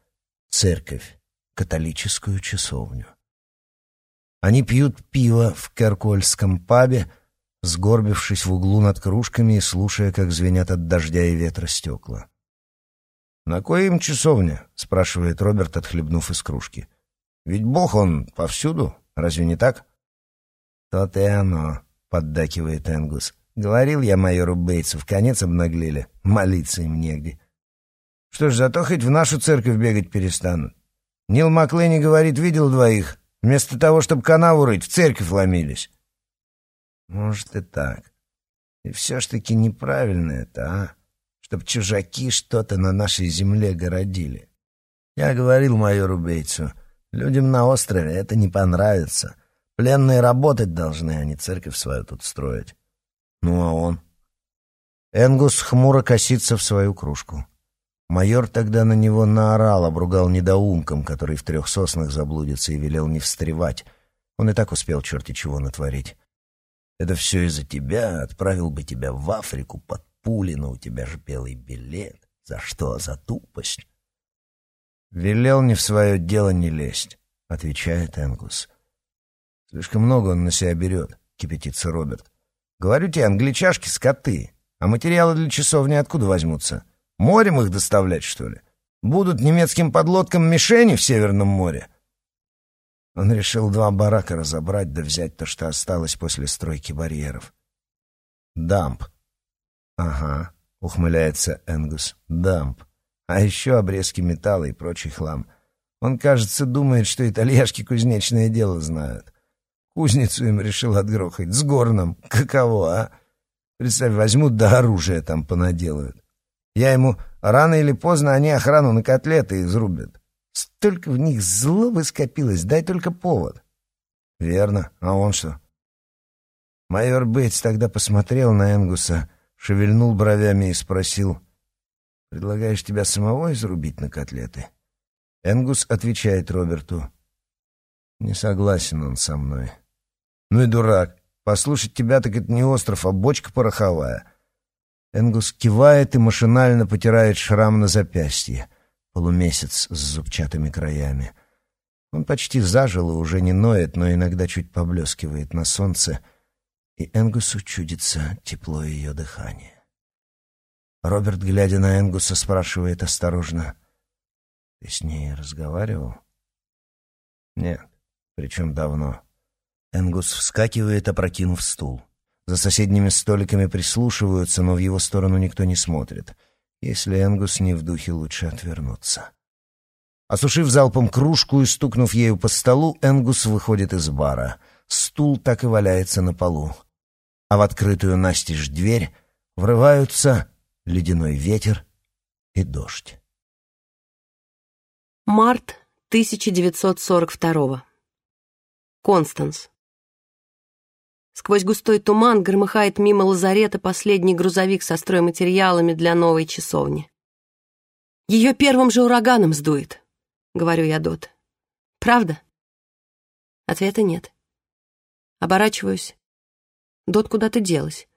церковь, католическую часовню. Они пьют пиво в Керкольском пабе, сгорбившись в углу над кружками и слушая, как звенят от дождя и ветра стекла. «На кой им часовня?» — спрашивает Роберт, отхлебнув из кружки. «Ведь Бог он повсюду, разве не так?» «То-то и оно», — поддакивает Энгус. «Говорил я майору Бейтсу, в конец обнаглели, молиться им негде». «Что ж, зато хоть в нашу церковь бегать перестанут. Нил Маклейни говорит, видел двоих, вместо того, чтобы канаву рыть, в церковь ломились». Может и так. И все ж таки неправильно это, а? Чтоб чужаки что-то на нашей земле городили. Я говорил майору Бейтсу, людям на острове это не понравится. Пленные работать должны, а не церковь свою тут строить. Ну а он? Энгус хмуро косится в свою кружку. Майор тогда на него наорал, обругал недоумком, который в трех соснах заблудится и велел не встревать. Он и так успел черти чего натворить. Это все из-за тебя, отправил бы тебя в Африку под пули, но у тебя же белый билет. За что? За тупость. «Велел не в свое дело не лезть», — отвечает Энгус. «Слишком много он на себя берет», — кипятится Роберт. «Говорю тебе, англичашки — скоты, а материалы для часовни откуда возьмутся? Морем их доставлять, что ли? Будут немецким подлодкам мишени в Северном море?» Он решил два барака разобрать да взять то, что осталось после стройки барьеров. «Дамп». «Ага», — ухмыляется Энгус, — «дамп. А еще обрезки металла и прочий хлам. Он, кажется, думает, что итальяшки кузнечное дело знают. Кузницу им решил отгрохать. С горном. Каково, а? Представь, возьмут да оружие там понаделают. Я ему, рано или поздно они охрану на котлеты изрубят. Столько в них злобы скопилось, дай только повод. Верно. А он что? Майор Бейтс тогда посмотрел на Энгуса, шевельнул бровями и спросил, «Предлагаешь тебя самого изрубить на котлеты?» Энгус отвечает Роберту, «Не согласен он со мной». «Ну и дурак. Послушать тебя так это не остров, а бочка пороховая». Энгус кивает и машинально потирает шрам на запястье полумесяц с зубчатыми краями. Он почти зажил и уже не ноет, но иногда чуть поблескивает на солнце, и Энгусу чудится тепло ее дыхания. Роберт, глядя на Энгуса, спрашивает осторожно, «Ты с ней разговаривал?» «Нет, причем давно». Энгус вскакивает, опрокинув стул. За соседними столиками прислушиваются, но в его сторону никто не смотрит — если Энгус не в духе, лучше отвернуться. Осушив залпом кружку и стукнув ею по столу, Энгус выходит из бара. Стул так и валяется на полу. А в открытую настежь дверь врываются ледяной ветер и дождь. Март 1942. Констанс. Сквозь густой туман громыхает мимо лазарета последний грузовик со стройматериалами для новой часовни. «Ее первым же ураганом сдует», — говорю я Дот. «Правда?» Ответа нет. Оборачиваюсь. Дот куда-то делась.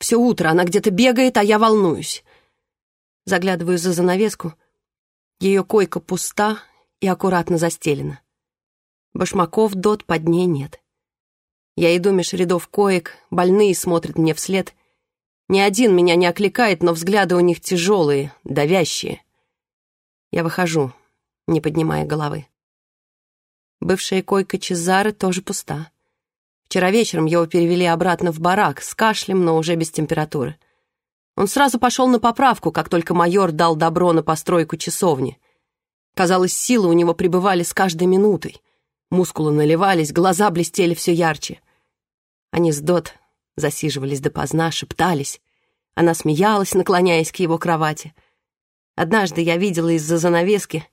Все утро она где-то бегает, а я волнуюсь. Заглядываю за занавеску. Ее койка пуста и аккуратно застелена. Башмаков Дот под ней нет. Я иду меж рядов коек, больные смотрят мне вслед. Ни один меня не окликает, но взгляды у них тяжелые, давящие. Я выхожу, не поднимая головы. Бывшая койка Чезары тоже пуста. Вчера вечером его перевели обратно в барак с кашлем, но уже без температуры. Он сразу пошел на поправку, как только майор дал добро на постройку часовни. Казалось, силы у него пребывали с каждой минутой. Мускулы наливались, глаза блестели все ярче. Они с Дот засиживались допоздна, шептались. Она смеялась, наклоняясь к его кровати. Однажды я видела из-за занавески,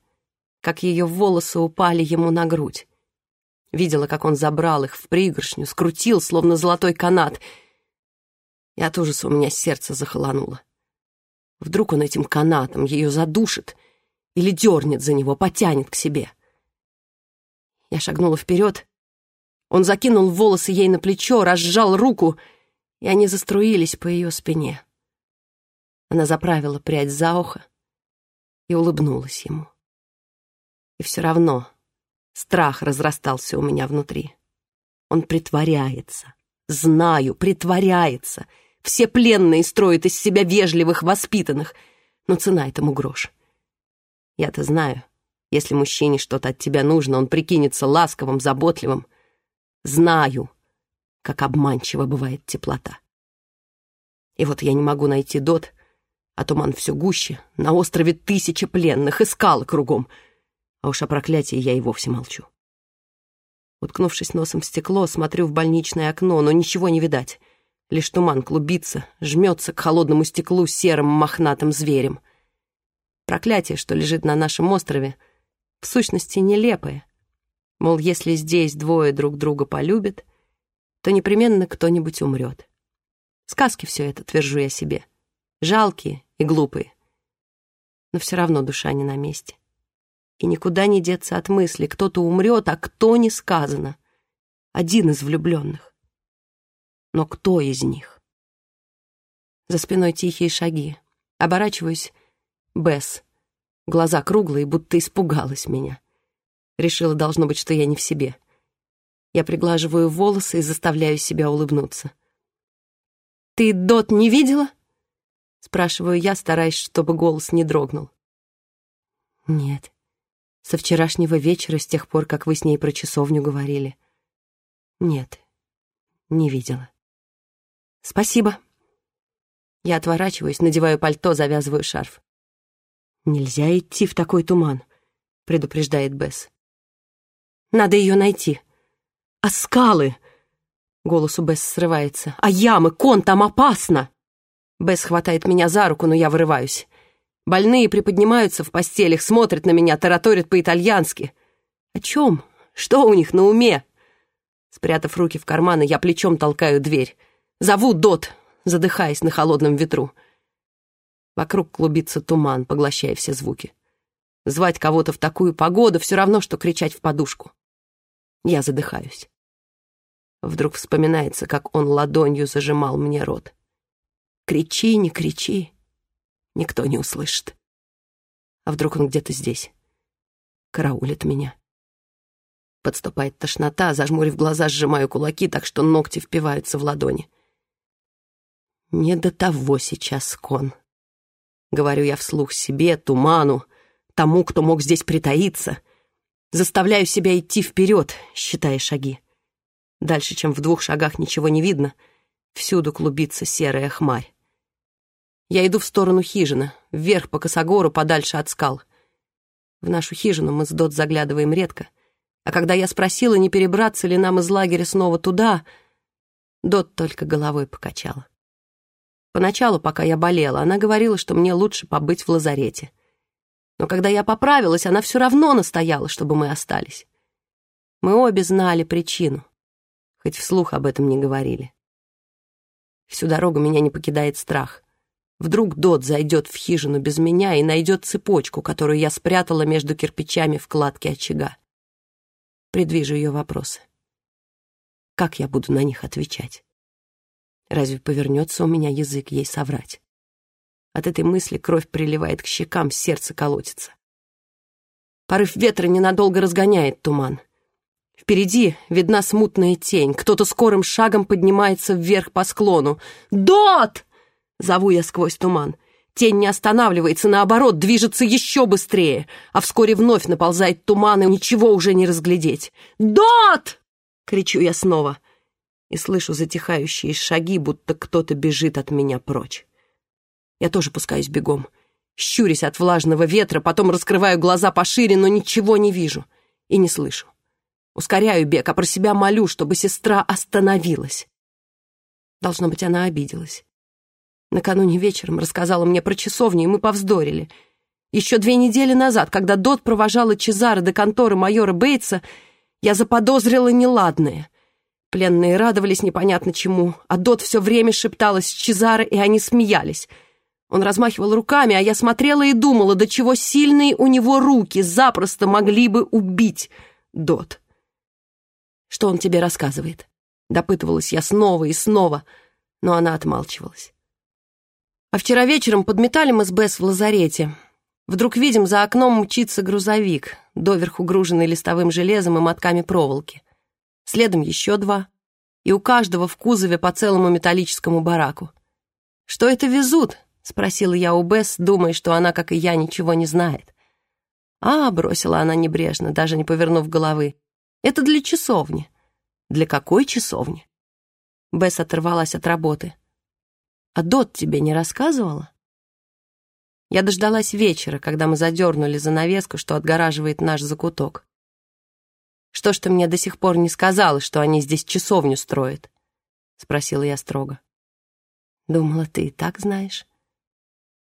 как ее волосы упали ему на грудь. Видела, как он забрал их в пригоршню, скрутил, словно золотой канат. И от ужаса у меня сердце захолонуло. Вдруг он этим канатом ее задушит или дернет за него, потянет к себе. Я шагнула вперед. Он закинул волосы ей на плечо, разжал руку, и они заструились по ее спине. Она заправила прядь за ухо и улыбнулась ему. И все равно страх разрастался у меня внутри. Он притворяется. Знаю, притворяется. Все пленные строят из себя вежливых, воспитанных, но цена этому грош. Я-то знаю, если мужчине что-то от тебя нужно, он прикинется ласковым, заботливым. Знаю, как обманчива бывает теплота. И вот я не могу найти Дот, а туман все гуще, на острове тысячи пленных, и скалы кругом. А уж о проклятии я и вовсе молчу. Уткнувшись носом в стекло, смотрю в больничное окно, но ничего не видать. Лишь туман клубится, жмется к холодному стеклу серым мохнатым зверем. Проклятие, что лежит на нашем острове — в сущности нелепое. Мол, если здесь двое друг друга полюбят, то непременно кто-нибудь умрет. Сказки все это, твержу я себе. Жалкие и глупые. Но все равно душа не на месте. И никуда не деться от мысли, кто-то умрет, а кто не сказано. Один из влюбленных. Но кто из них? За спиной тихие шаги. Оборачиваюсь. Бесс. Глаза круглые, будто испугалась меня. Решила, должно быть, что я не в себе. Я приглаживаю волосы и заставляю себя улыбнуться. «Ты Дот не видела?» Спрашиваю я, стараясь, чтобы голос не дрогнул. «Нет. Со вчерашнего вечера, с тех пор, как вы с ней про часовню говорили. Нет, не видела. Спасибо». Я отворачиваюсь, надеваю пальто, завязываю шарф. «Нельзя идти в такой туман», — предупреждает Бесс. «Надо ее найти». «А скалы?» Голос у Бесс срывается. «А ямы? Кон, там опасно!» Бесс хватает меня за руку, но я вырываюсь. Больные приподнимаются в постелях, смотрят на меня, тараторят по-итальянски. «О чем? Что у них на уме?» Спрятав руки в карманы, я плечом толкаю дверь. Зову Дот, задыхаясь на холодном ветру. Вокруг клубится туман, поглощая все звуки. Звать кого-то в такую погоду все равно, что кричать в подушку. Я задыхаюсь. Вдруг вспоминается, как он ладонью зажимал мне рот. Кричи, не кричи, никто не услышит. А вдруг он где-то здесь? Караулит меня. Подступает тошнота, зажмурив глаза, сжимаю кулаки, так что ногти впиваются в ладони. Не до того сейчас, Кон. Говорю я вслух себе, туману, тому, кто мог здесь притаиться. Заставляю себя идти вперед, считая шаги. Дальше, чем в двух шагах, ничего не видно. Всюду клубится серая хмарь. Я иду в сторону хижины, вверх по косогору, подальше от скал. В нашу хижину мы с Дот заглядываем редко. А когда я спросила, не перебраться ли нам из лагеря снова туда, Дот только головой покачала. Поначалу, пока я болела, она говорила, что мне лучше побыть в лазарете. Но когда я поправилась, она все равно настояла, чтобы мы остались. Мы обе знали причину хоть вслух об этом не говорили. Всю дорогу меня не покидает страх. Вдруг Дот зайдет в хижину без меня и найдет цепочку, которую я спрятала между кирпичами в кладке очага. Предвижу ее вопросы. Как я буду на них отвечать? Разве повернется у меня язык ей соврать? От этой мысли кровь приливает к щекам, сердце колотится. Порыв ветра ненадолго разгоняет туман. Впереди видна смутная тень. Кто-то скорым шагом поднимается вверх по склону. «Дот!» — зову я сквозь туман. Тень не останавливается, наоборот, движется еще быстрее, а вскоре вновь наползает туман, и ничего уже не разглядеть. «Дот!» — кричу я снова и слышу затихающие шаги, будто кто-то бежит от меня прочь. Я тоже пускаюсь бегом, щурясь от влажного ветра, потом раскрываю глаза пошире, но ничего не вижу и не слышу. Ускоряю бег, а про себя молю, чтобы сестра остановилась. Должно быть, она обиделась. Накануне вечером рассказала мне про часовню, и мы повздорили. Еще две недели назад, когда Дот провожала Чезаро до конторы майора Бейтса, я заподозрила неладное. Пленные радовались непонятно чему, а Дот все время шепталась с Чезаро, и они смеялись. Он размахивал руками, а я смотрела и думала, до чего сильные у него руки запросто могли бы убить Дот. Что он тебе рассказывает?» Допытывалась я снова и снова, но она отмалчивалась. А вчера вечером подметали мы с Бесс в лазарете. Вдруг видим, за окном мчится грузовик, доверху груженный листовым железом и мотками проволоки. Следом еще два, и у каждого в кузове по целому металлическому бараку. «Что это везут?» — спросила я у Бесс, думая, что она, как и я, ничего не знает. «А», — бросила она небрежно, даже не повернув головы, это для часовни. Для какой часовни? Бесс оторвалась от работы. А Дот тебе не рассказывала? Я дождалась вечера, когда мы задернули занавеску, что отгораживает наш закуток. Что ж ты мне до сих пор не сказала, что они здесь часовню строят? Спросила я строго. Думала, ты и так знаешь.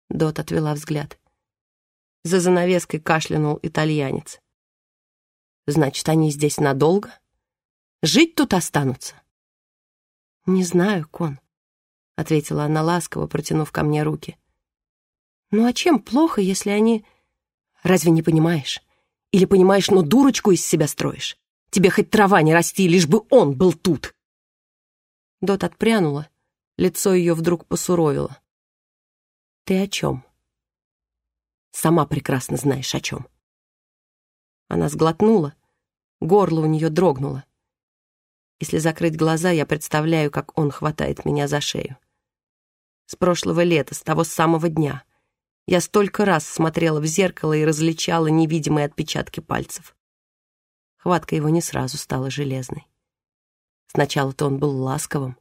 Дот отвела взгляд. За занавеской кашлянул итальянец. Значит, они здесь надолго? Жить тут останутся? Не знаю, Кон, — ответила она ласково, протянув ко мне руки. Ну а чем плохо, если они... Разве не понимаешь? Или понимаешь, но дурочку из себя строишь? Тебе хоть трава не расти, лишь бы он был тут. Дот отпрянула, лицо ее вдруг посуровило. «Ты о чем?» «Сама прекрасно знаешь, о чем». Она сглотнула, горло у нее дрогнуло. Если закрыть глаза, я представляю, как он хватает меня за шею. С прошлого лета, с того самого дня. Я столько раз смотрела в зеркало и различала невидимые отпечатки пальцев. Хватка его не сразу стала железной. Сначала-то он был ласковым.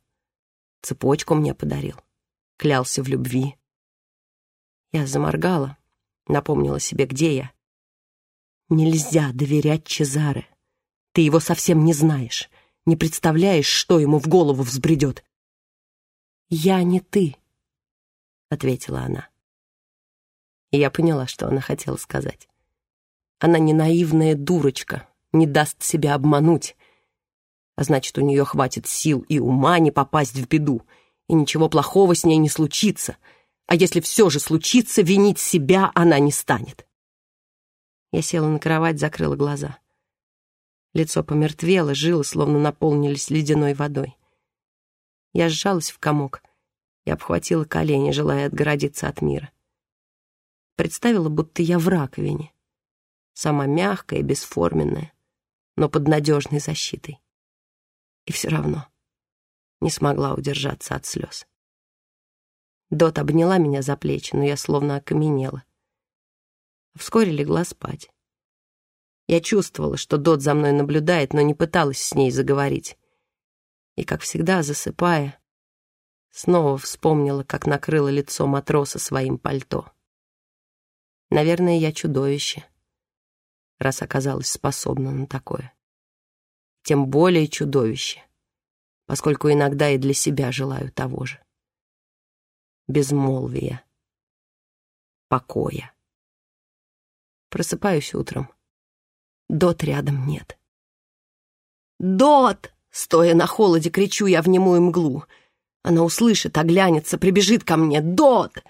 Цепочку мне подарил. Клялся в любви. Я заморгала, напомнила себе, где я. Нельзя доверять Чезаре. Ты его совсем не знаешь, не представляешь, что ему в голову взбредет. «Я не ты», — ответила она. И я поняла, что она хотела сказать. Она не наивная дурочка, не даст себя обмануть. А значит, у нее хватит сил и ума не попасть в беду, и ничего плохого с ней не случится — а если все же случится, винить себя она не станет. Я села на кровать, закрыла глаза. Лицо помертвело, жилы словно наполнились ледяной водой. Я сжалась в комок и обхватила колени, желая отгородиться от мира. Представила, будто я в раковине, сама мягкая и бесформенная, но под надежной защитой. И все равно не смогла удержаться от слез. Дот обняла меня за плечи, но я словно окаменела. Вскоре легла спать. Я чувствовала, что Дот за мной наблюдает, но не пыталась с ней заговорить. И, как всегда, засыпая, снова вспомнила, как накрыла лицо матроса своим пальто. Наверное, я чудовище, раз оказалась способна на такое. Тем более чудовище, поскольку иногда и для себя желаю того же безмолвия, покоя. Просыпаюсь утром. Дот рядом нет. «Дот!» — стоя на холоде, кричу я в немую мглу. Она услышит, оглянется, прибежит ко мне. «Дот!»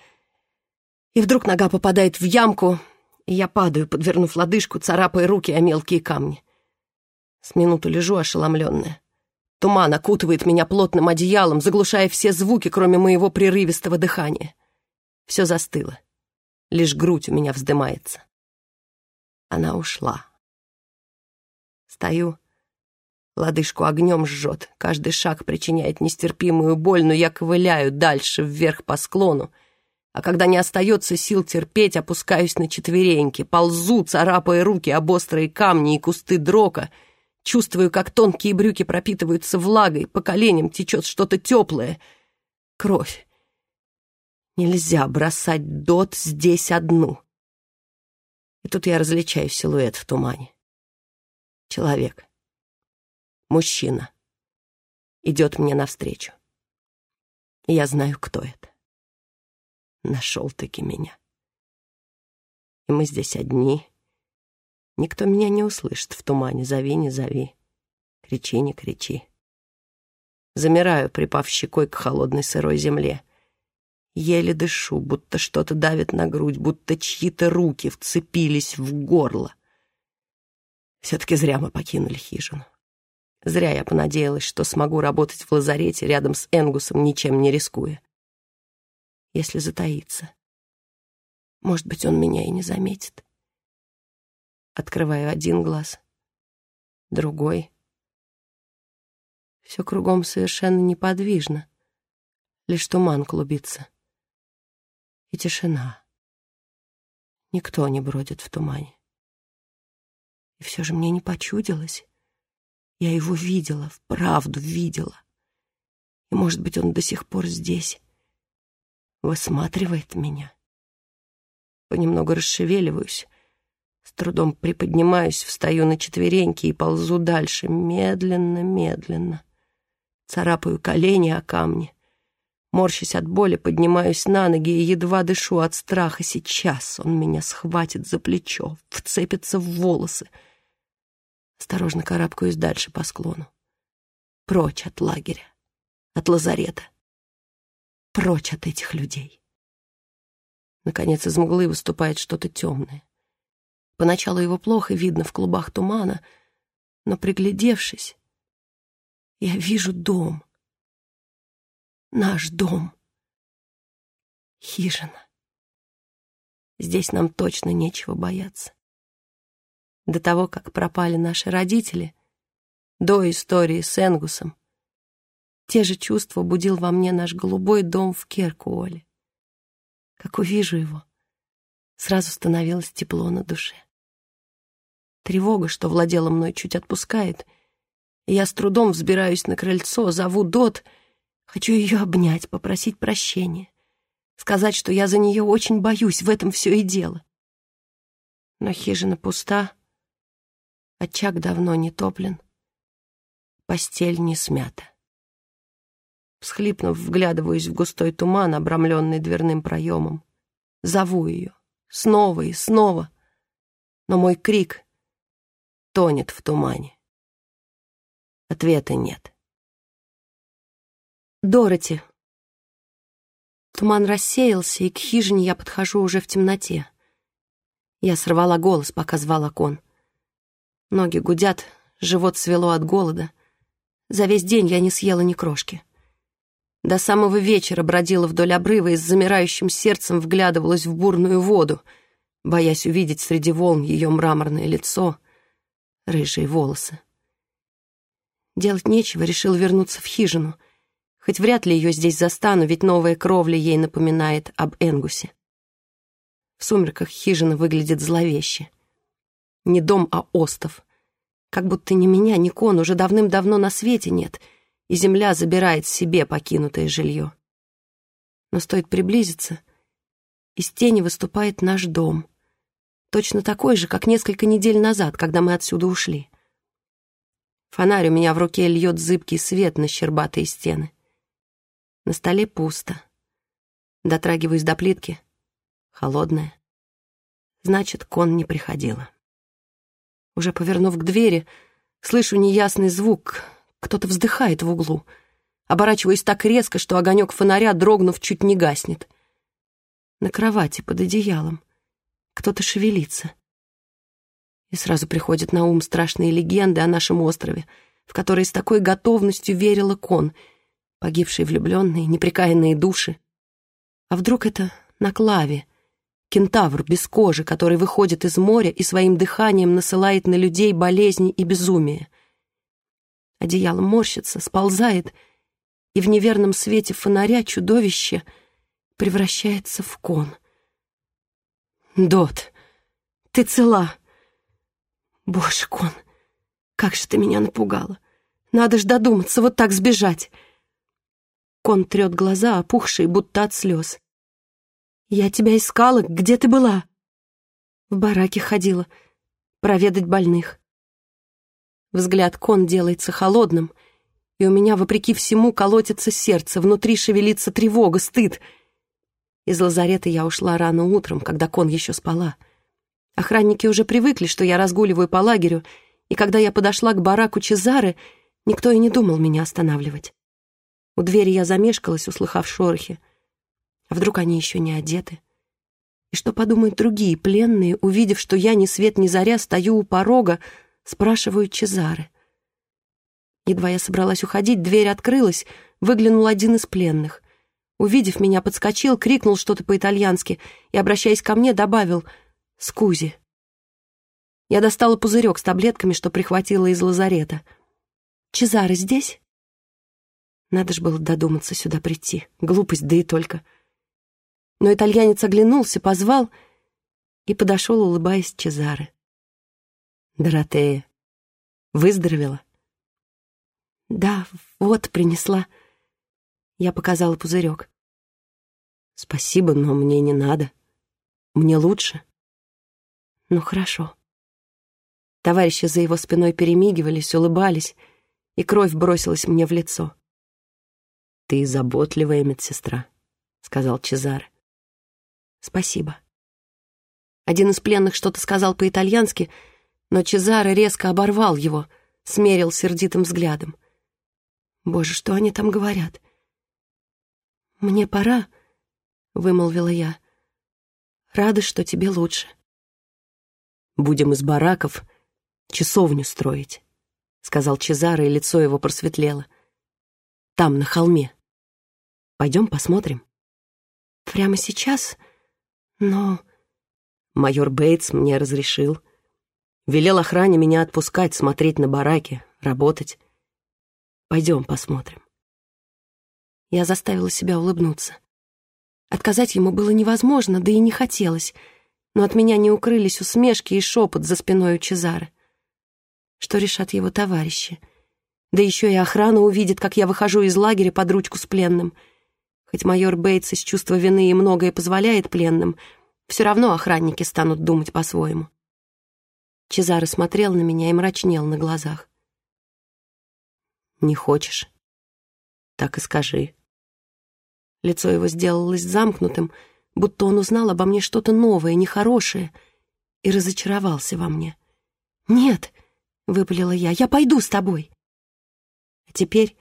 И вдруг нога попадает в ямку, и я падаю, подвернув лодыжку, царапая руки о мелкие камни. С минуту лежу ошеломленная. Туман окутывает меня плотным одеялом, заглушая все звуки, кроме моего прерывистого дыхания. Все застыло. Лишь грудь у меня вздымается. Она ушла. Стою. Лодыжку огнем жжет. Каждый шаг причиняет нестерпимую боль, но я ковыляю дальше, вверх по склону. А когда не остается сил терпеть, опускаюсь на четвереньки, ползу, царапая руки об острые камни и кусты дрока — Чувствую, как тонкие брюки пропитываются влагой, по коленям течет что-то теплое. Кровь. Нельзя бросать Дот здесь одну. И тут я различаю силуэт в тумане. Человек. Мужчина. Идет мне навстречу. И я знаю, кто это. Нашел-таки меня. И мы здесь одни, Никто меня не услышит в тумане. Зови, не зови. Кричи, не кричи. Замираю, припав щекой к холодной сырой земле. Еле дышу, будто что-то давит на грудь, будто чьи-то руки вцепились в горло. Все-таки зря мы покинули хижину. Зря я понадеялась, что смогу работать в лазарете рядом с Энгусом, ничем не рискуя. Если затаиться, может быть, он меня и не заметит. Открываю один глаз, другой. Все кругом совершенно неподвижно, лишь туман клубится. И тишина. Никто не бродит в тумане. И все же мне не почудилось. Я его видела, вправду видела. И, может быть, он до сих пор здесь, высматривает меня. Понемногу расшевеливаюсь, с трудом приподнимаюсь, встаю на четвереньки и ползу дальше, медленно, медленно. Царапаю колени о камни. Морщась от боли, поднимаюсь на ноги и едва дышу от страха. Сейчас он меня схватит за плечо, вцепится в волосы. Осторожно карабкаюсь дальше по склону. Прочь от лагеря, от лазарета. Прочь от этих людей. Наконец из мглы выступает что-то темное. Поначалу его плохо видно в клубах тумана, но, приглядевшись, я вижу дом. наш дом. Хижина. Здесь нам точно нечего бояться. До того, как пропали наши родители, до истории с Энгусом, те же чувства будил во мне наш голубой дом в Керкуоле. Как увижу его, сразу становилось тепло на душе. Тревога, что владела мной, чуть отпускает, я с трудом взбираюсь на крыльцо, зову Дот, хочу ее обнять, попросить прощения, сказать, что я за нее очень боюсь, в этом все и дело. Но хижина пуста, очаг давно не топлен, постель не смята. Всхлипнув, вглядываюсь в густой туман, обрамленный дверным проемом. Зову ее. Снова и снова. Но мой крик тонет в тумане. Ответа нет. Дороти. Туман рассеялся, и к хижине я подхожу уже в темноте. Я сорвала голос, пока звала кон. Ноги гудят, живот свело от голода. За весь день я не съела ни крошки. До самого вечера бродила вдоль обрыва и с замирающим сердцем вглядывалась в бурную воду, боясь увидеть среди волн ее мраморное лицо, рыжие волосы. Делать нечего, решил вернуться в хижину. Хоть вряд ли ее здесь застану, ведь новая кровля ей напоминает об Энгусе. В сумерках хижина выглядит зловеще. Не дом, а остов. Как будто ни меня, ни кон уже давным-давно на свете нет — и земля забирает себе покинутое жилье. Но стоит приблизиться, из тени выступает наш дом, точно такой же, как несколько недель назад, когда мы отсюда ушли. Фонарь у меня в руке льет зыбкий свет на щербатые стены. На столе пусто. Дотрагиваюсь до плитки. Холодная. Значит, кон не приходила. Уже повернув к двери, слышу неясный звук, кто-то вздыхает в углу. Оборачиваюсь так резко, что огонек фонаря, дрогнув, чуть не гаснет. На кровати под одеялом. Кто-то шевелится. И сразу приходят на ум страшные легенды о нашем острове, в которые с такой готовностью верила Кон, погибшие влюбленные, неприкаянные души. А вдруг это на клаве, кентавр без кожи, который выходит из моря и своим дыханием насылает на людей болезни и безумие — Одеяло морщится, сползает, и в неверном свете фонаря чудовище превращается в кон. «Дот, ты цела!» «Боже, кон, как же ты меня напугала! Надо ж додуматься, вот так сбежать!» Кон трет глаза, опухшие, будто от слез. «Я тебя искала, где ты была?» «В бараке ходила, проведать больных. Взгляд кон делается холодным, и у меня, вопреки всему, колотится сердце, внутри шевелится тревога, стыд. Из лазарета я ушла рано утром, когда кон еще спала. Охранники уже привыкли, что я разгуливаю по лагерю, и когда я подошла к бараку Чезары, никто и не думал меня останавливать. У двери я замешкалась, услыхав шорохи. А вдруг они еще не одеты? И что подумают другие пленные, увидев, что я ни свет ни заря стою у порога, спрашивают Чезары. Едва я собралась уходить, дверь открылась, выглянул один из пленных. Увидев меня, подскочил, крикнул что-то по-итальянски и, обращаясь ко мне, добавил «Скузи». Я достала пузырек с таблетками, что прихватила из лазарета. «Чезары здесь?» Надо ж было додуматься сюда прийти. Глупость, да и только. Но итальянец оглянулся, позвал и подошел, улыбаясь Чезары. Доротея, выздоровела? Да, вот, принесла. Я показала пузырек. Спасибо, но мне не надо. Мне лучше. Ну, хорошо. Товарищи за его спиной перемигивались, улыбались, и кровь бросилась мне в лицо. «Ты заботливая медсестра», — сказал Чезаре. «Спасибо». Один из пленных что-то сказал по-итальянски — но Чезаре резко оборвал его, смерил сердитым взглядом. «Боже, что они там говорят?» «Мне пора», — вымолвила я. «Рада, что тебе лучше». «Будем из бараков часовню строить», — сказал Чезаре, и лицо его просветлело. «Там, на холме». Пойдем посмотрим. Прямо сейчас? Но... Майор Бейтс мне разрешил. Велел охране меня отпускать, смотреть на бараки, работать. Пойдем посмотрим. Я заставила себя улыбнуться. Отказать ему было невозможно, да и не хотелось, но от меня не укрылись усмешки и шепот за спиной у Чезары. Что решат его товарищи? Да еще и охрана увидит, как я выхожу из лагеря под ручку с пленным. Хоть майор Бейтс из чувства вины и многое позволяет пленным, все равно охранники станут думать по-своему. Чезаро смотрел на меня и мрачнел на глазах. «Не хочешь? Так и скажи», Лицо его сделалось замкнутым, будто он узнал обо мне что-то новое, нехорошее, и разочаровался во мне. «Нет», — выпалила я, — «я пойду с тобой». А теперь,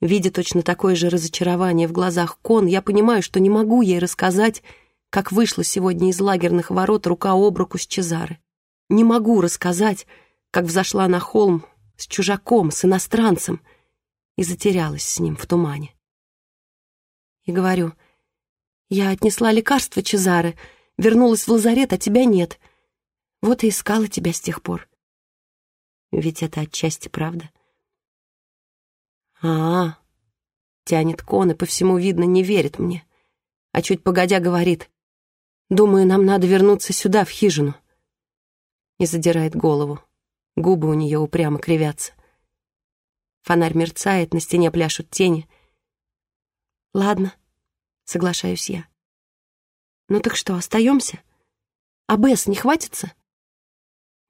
видя точно такое же разочарование в глазах Кон, я понимаю, что не могу ей рассказать, как вышла сегодня из лагерных ворот рука об руку с Чезары. Не могу рассказать, как взошла на холм с чужаком, с иностранцем, и затерялась с ним в тумане и говорю, «Я отнесла лекарство Чезары, вернулась в лазарет, а тебя нет. Вот и искала тебя с тех пор». Ведь это отчасти правда. а, -а, тянет Кон, и по всему видно, не верит мне. А чуть погодя говорит, «Думаю, нам надо вернуться сюда, в хижину». И задирает голову. Губы у нее упрямо кривятся. Фонарь мерцает, на стене пляшут тени — Ладно, соглашаюсь я. Ну так что, остаемся? А Бесс не хватится?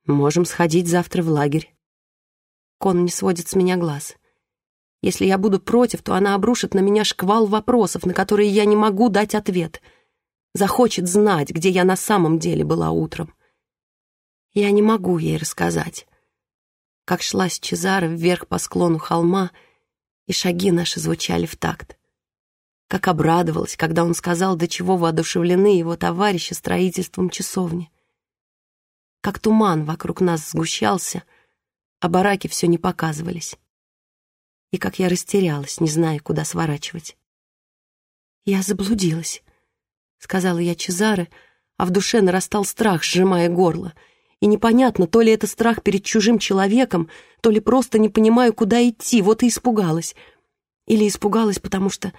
Можем сходить завтра в лагерь. Кон не сводит с меня глаз. Если я буду против, то она обрушит на меня шквал вопросов, на которые я не могу дать ответ. Захочет знать, где я на самом деле была утром. Я не могу ей рассказать. Как шла с Чезаро вверх по склону холма, и шаги наши звучали в такт как обрадовалась, когда он сказал, до чего воодушевлены его товарищи строительством часовни. Как туман вокруг нас сгущался, а бараки все не показывались. И как я растерялась, не зная, куда сворачивать. «Я заблудилась», — сказала я Чезаре, а в душе нарастал страх, сжимая горло. И непонятно, то ли это страх перед чужим человеком, то ли просто не понимаю, куда идти, вот и испугалась. Или испугалась, потому что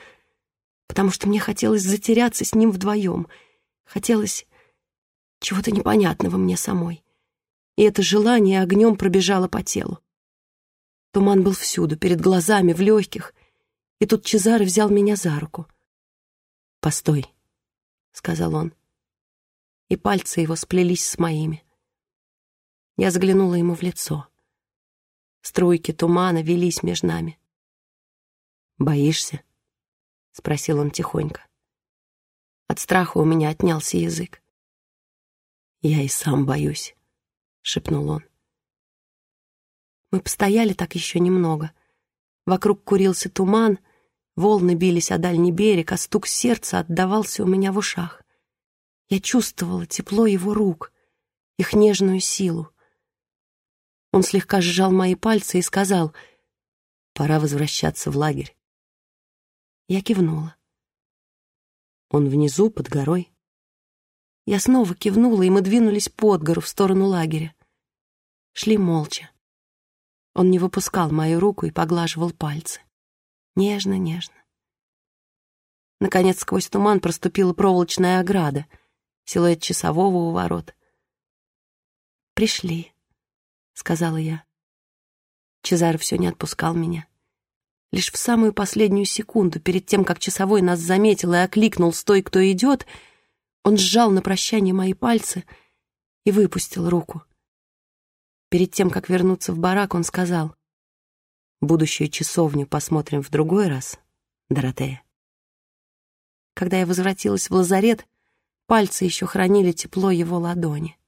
потому что мне хотелось затеряться с ним вдвоем. Хотелось чего-то непонятного мне самой. И это желание огнем пробежало по телу. Туман был всюду, перед глазами, в легких. И тут Чезаро взял меня за руку. «Постой», — сказал он. И пальцы его сплелись с моими. Я заглянула ему в лицо. Струйки тумана велись между нами. «Боишься?» — спросил он тихонько. От страха у меня отнялся язык. «Я и сам боюсь», — шепнул он. Мы постояли так еще немного. Вокруг курился туман, волны бились о дальний берег, а стук сердца отдавался у меня в ушах. Я чувствовала тепло его рук, их нежную силу. Он слегка сжал мои пальцы и сказал, «Пора возвращаться в лагерь». Я кивнула. Он внизу, под горой. Я снова кивнула, и мы двинулись под гору в сторону лагеря. Шли молча. Он не выпускал мою руку и поглаживал пальцы. Нежно, нежно. Наконец, сквозь туман проступила проволочная ограда, силуэт часового у ворот. «Пришли», — сказала я. Чезаро все не отпускал меня. Лишь в самую последнюю секунду, перед тем, как часовой нас заметил и окликнул «Стой, кто идет!», он сжал на прощание мои пальцы и выпустил руку. Перед тем, как вернуться в барак, он сказал «Будущую часовню посмотрим в другой раз, Доротея». Когда я возвратилась в лазарет, пальцы еще хранили тепло его ладони.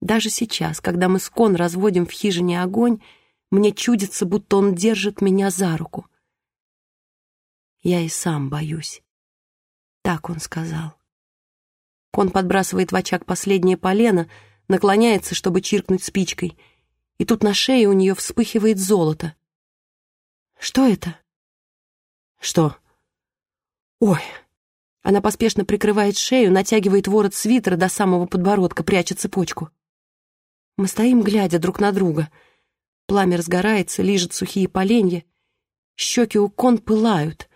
Даже сейчас, когда мы с Кон разводим в хижине огонь, мне чудится, будто он держит меня за руку. Я и сам боюсь. Так он сказал. Он подбрасывает в очаг последнее полено, наклоняется, чтобы чиркнуть спичкой, и тут на шее у нее вспыхивает золото. Что это? Что? Ой! Она поспешно прикрывает шею, натягивает ворот свитера до самого подбородка, прячет цепочку. Мы стоим, глядя друг на друга. Пламя разгорается, лижет сухие поленья. Щеки у кон пылают.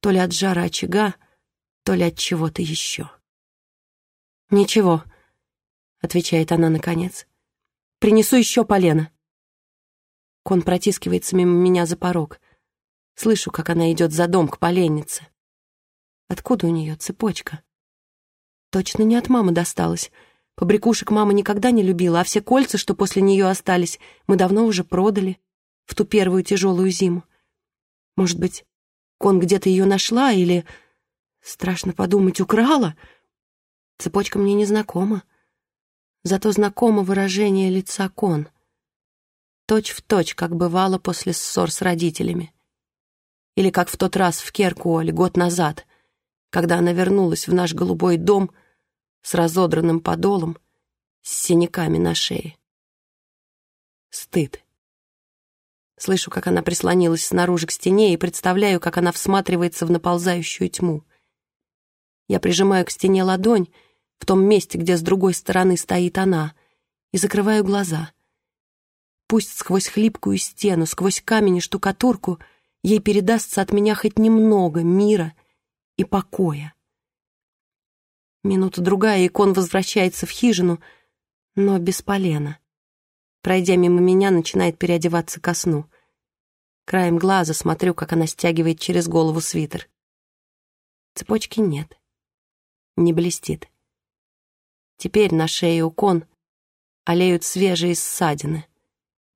То ли от жара очага, то ли от чего-то еще. «Ничего», — отвечает она наконец. «Принесу еще полено». Кон протискивается мимо меня за порог. Слышу, как она идет за дом к поленнице. Откуда у нее цепочка? Точно не от мамы досталась. Побрякушек мама никогда не любила, а все кольца, что после нее остались, мы давно уже продали в ту первую тяжелую зиму. Может быть, Кон где-то ее нашла или, страшно подумать, украла? Цепочка мне не знакома. Зато знакомо выражение лица Кон. Точь в точь, как бывало после ссор с родителями. Или как в тот раз в Керкуоле год назад, когда она вернулась в наш голубой дом с разодранным подолом, с синяками на шее. Стыд. Слышу, как она прислонилась снаружи к стене и представляю, как она всматривается в наползающую тьму. Я прижимаю к стене ладонь в том месте, где с другой стороны стоит она, и закрываю глаза. Пусть сквозь хлипкую стену, сквозь камень и штукатурку — ей передастся от меня хоть немного мира и покоя. Минута-другая, и кон возвращается в хижину, но без полена. Пройдя мимо меня, начинает переодеваться ко сну. Краем глаза смотрю, как она стягивает через голову свитер. Цепочки нет. Не блестит. Теперь на шее у кон олеют свежие ссадины,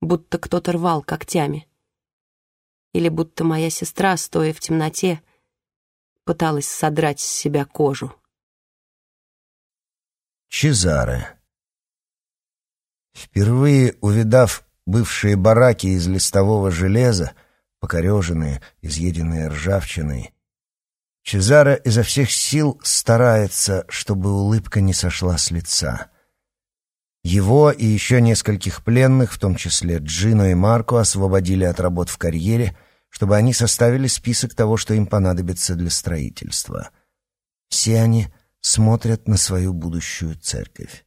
будто кто-то рвал когтями или будто моя сестра, стоя в темноте, пыталась содрать с себя кожу. Чезаре Впервые увидав бывшие бараки из листового железа, покореженные, изъеденные ржавчиной, Чезаре изо всех сил старается, чтобы улыбка не сошла с лица. Его и еще нескольких пленных, в том числе Джино и Марко, освободили от работ в карьере, чтобы они составили список того, что им понадобится для строительства. Все они смотрят на свою будущую церковь.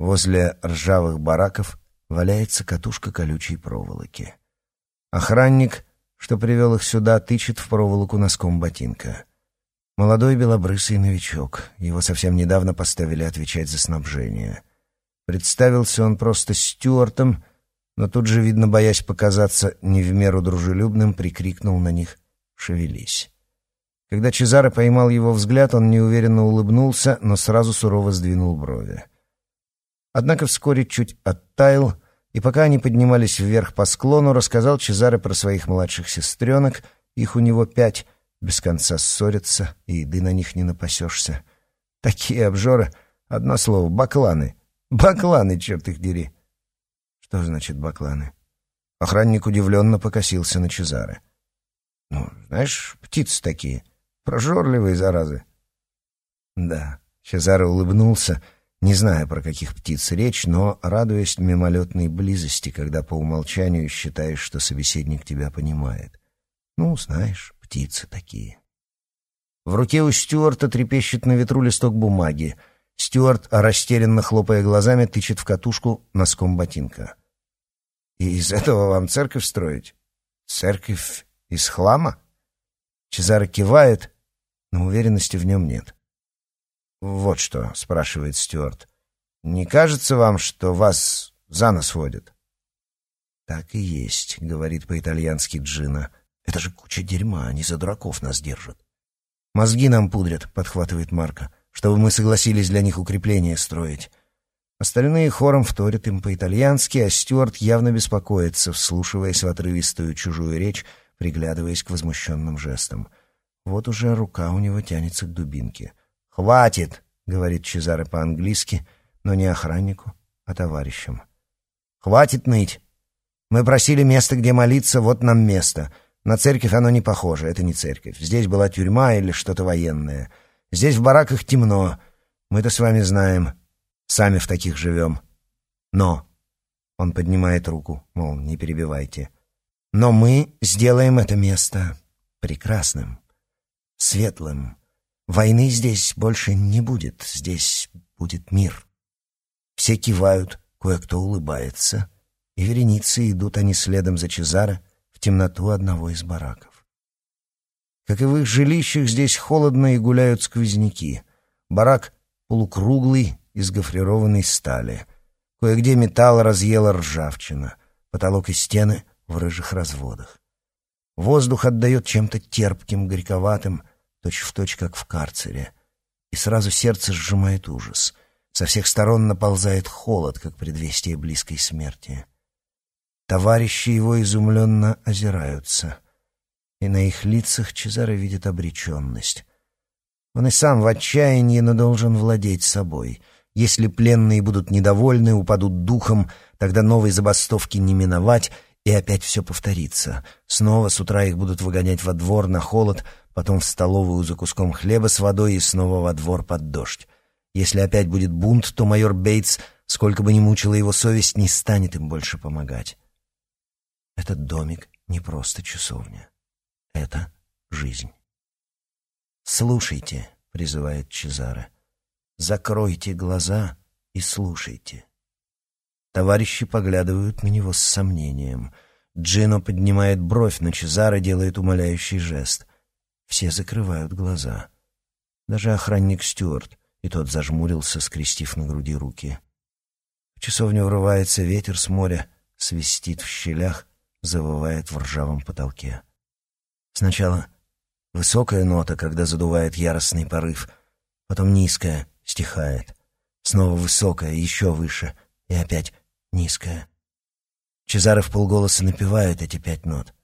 Возле ржавых бараков валяется катушка колючей проволоки. Охранник, что привел их сюда, тычет в проволоку носком ботинка. Молодой белобрысый новичок. Его совсем недавно поставили отвечать за снабжение. Представился он просто Стюартом, но тут же, видно, боясь показаться не в меру дружелюбным, прикрикнул на них «Шевелись». Когда Чезаро поймал его взгляд, он неуверенно улыбнулся, но сразу сурово сдвинул брови. Однако вскоре чуть оттаял, и пока они поднимались вверх по склону, рассказал Чезаре про своих младших сестренок, их у него пять, без конца ссорятся, и еды на них не напасешься. Такие обжоры, одно слово, бакланы, Бакланы, черт их дери. Что значит бакланы? Охранник удивленно покосился на Чезаре. Ну, знаешь, птицы такие, прожорливые заразы. Да, Чезаре улыбнулся, не зная, про каких птиц речь, но радуясь мимолетной близости, когда по умолчанию считаешь, что собеседник тебя понимает. Ну, знаешь, птицы такие. В руке у Стюарта трепещет на ветру листок бумаги — Стюарт, растерянно хлопая глазами, тычет в катушку носком ботинка. «И из этого вам церковь строить? Церковь из хлама?» Чезаро кивает, но уверенности в нем нет. «Вот что», — спрашивает Стюарт, — «не кажется вам, что вас за нос водят?» «Так и есть», — говорит по-итальянски Джина. «Это же куча дерьма, они за дураков нас держат». «Мозги нам пудрят», — подхватывает Марко чтобы мы согласились для них укрепления строить. Остальные хором вторят им по-итальянски, а Стюарт явно беспокоится, вслушиваясь в отрывистую чужую речь, приглядываясь к возмущенным жестам. Вот уже рука у него тянется к дубинке. «Хватит!» — говорит Чезаре по-английски, но не охраннику, а товарищам. «Хватит ныть! Мы просили место, где молиться, вот нам место. На церковь оно не похоже, это не церковь. Здесь была тюрьма или что-то военное». Здесь в бараках темно. Мы-то с вами знаем. Сами в таких живем. Но...» Он поднимает руку, мол, не перебивайте. «Но мы сделаем это место прекрасным. Светлым. Войны здесь больше не будет, здесь будет мир. Все кивают, кое-кто улыбается, и вереницы идут они следом за Чезаро в темноту одного из бараков. Как и в их жилищах, здесь холодно и гуляют сквозняки. Барак полукруглый, из гофрированной стали. Кое-где металл разъела ржавчина, потолок и стены в рыжих разводах. Воздух отдает чем-то терпким, горьковатым, точь-в-точь, как в карцере. И сразу сердце сжимает ужас. Со всех сторон наползает холод, как предвестие близкой смерти. Товарищи его изумленно озираются, и на их лицах Чезаро видит обреченность. Он и сам в отчаянии, но должен владеть собой. Если пленные будут недовольны, упадут духом, тогда новой забастовки не миновать — и опять все повторится. Снова с утра их будут выгонять во двор на холод, потом в столовую за куском хлеба с водой и снова во двор под дождь. Если опять будет бунт, то майор Бейтс, сколько бы ни мучила его совесть, не станет им больше помогать. Этот домик не просто часовня. Это жизнь. «Слушайте», — призывает Чезаре. «Закройте глаза и слушайте». Товарищи поглядывают на него с сомнением. Джино поднимает бровь, но Чезаро делает умоляющий жест. Все закрывают глаза. Даже охранник Стюарт, и тот зажмурился, скрестив на груди руки. В часовню врывается ветер с моря, свистит в щелях, завывает в ржавом потолке. Сначала высокая нота, когда задувает яростный порыв, потом низкая, стихает. Снова высокая, еще выше — и опять низкая. Чезаров полголоса напевает эти пять нот.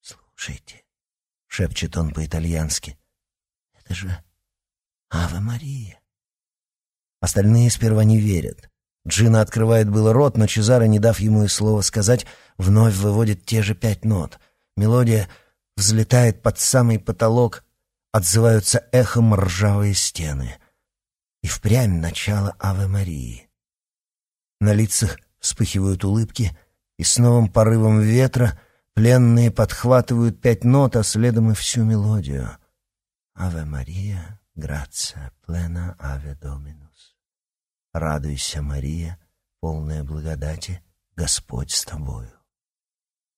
«Слушайте», — шепчет он по-итальянски, — «это же Ава Мария». Остальные сперва не верят. Джина открывает было рот, но Чезаро, не дав ему и слова сказать, вновь выводит те же пять нот. Мелодия взлетает под самый потолок, отзываются эхом ржавые стены. И впрямь начало Аве Марии. На лицах вспыхивают улыбки, и с новым порывом ветра пленные подхватывают пять нот, а следом и всю мелодию. «Аве Мария, грация, плена аве доминус». «Радуйся, Мария, полная благодати, Господь с тобою».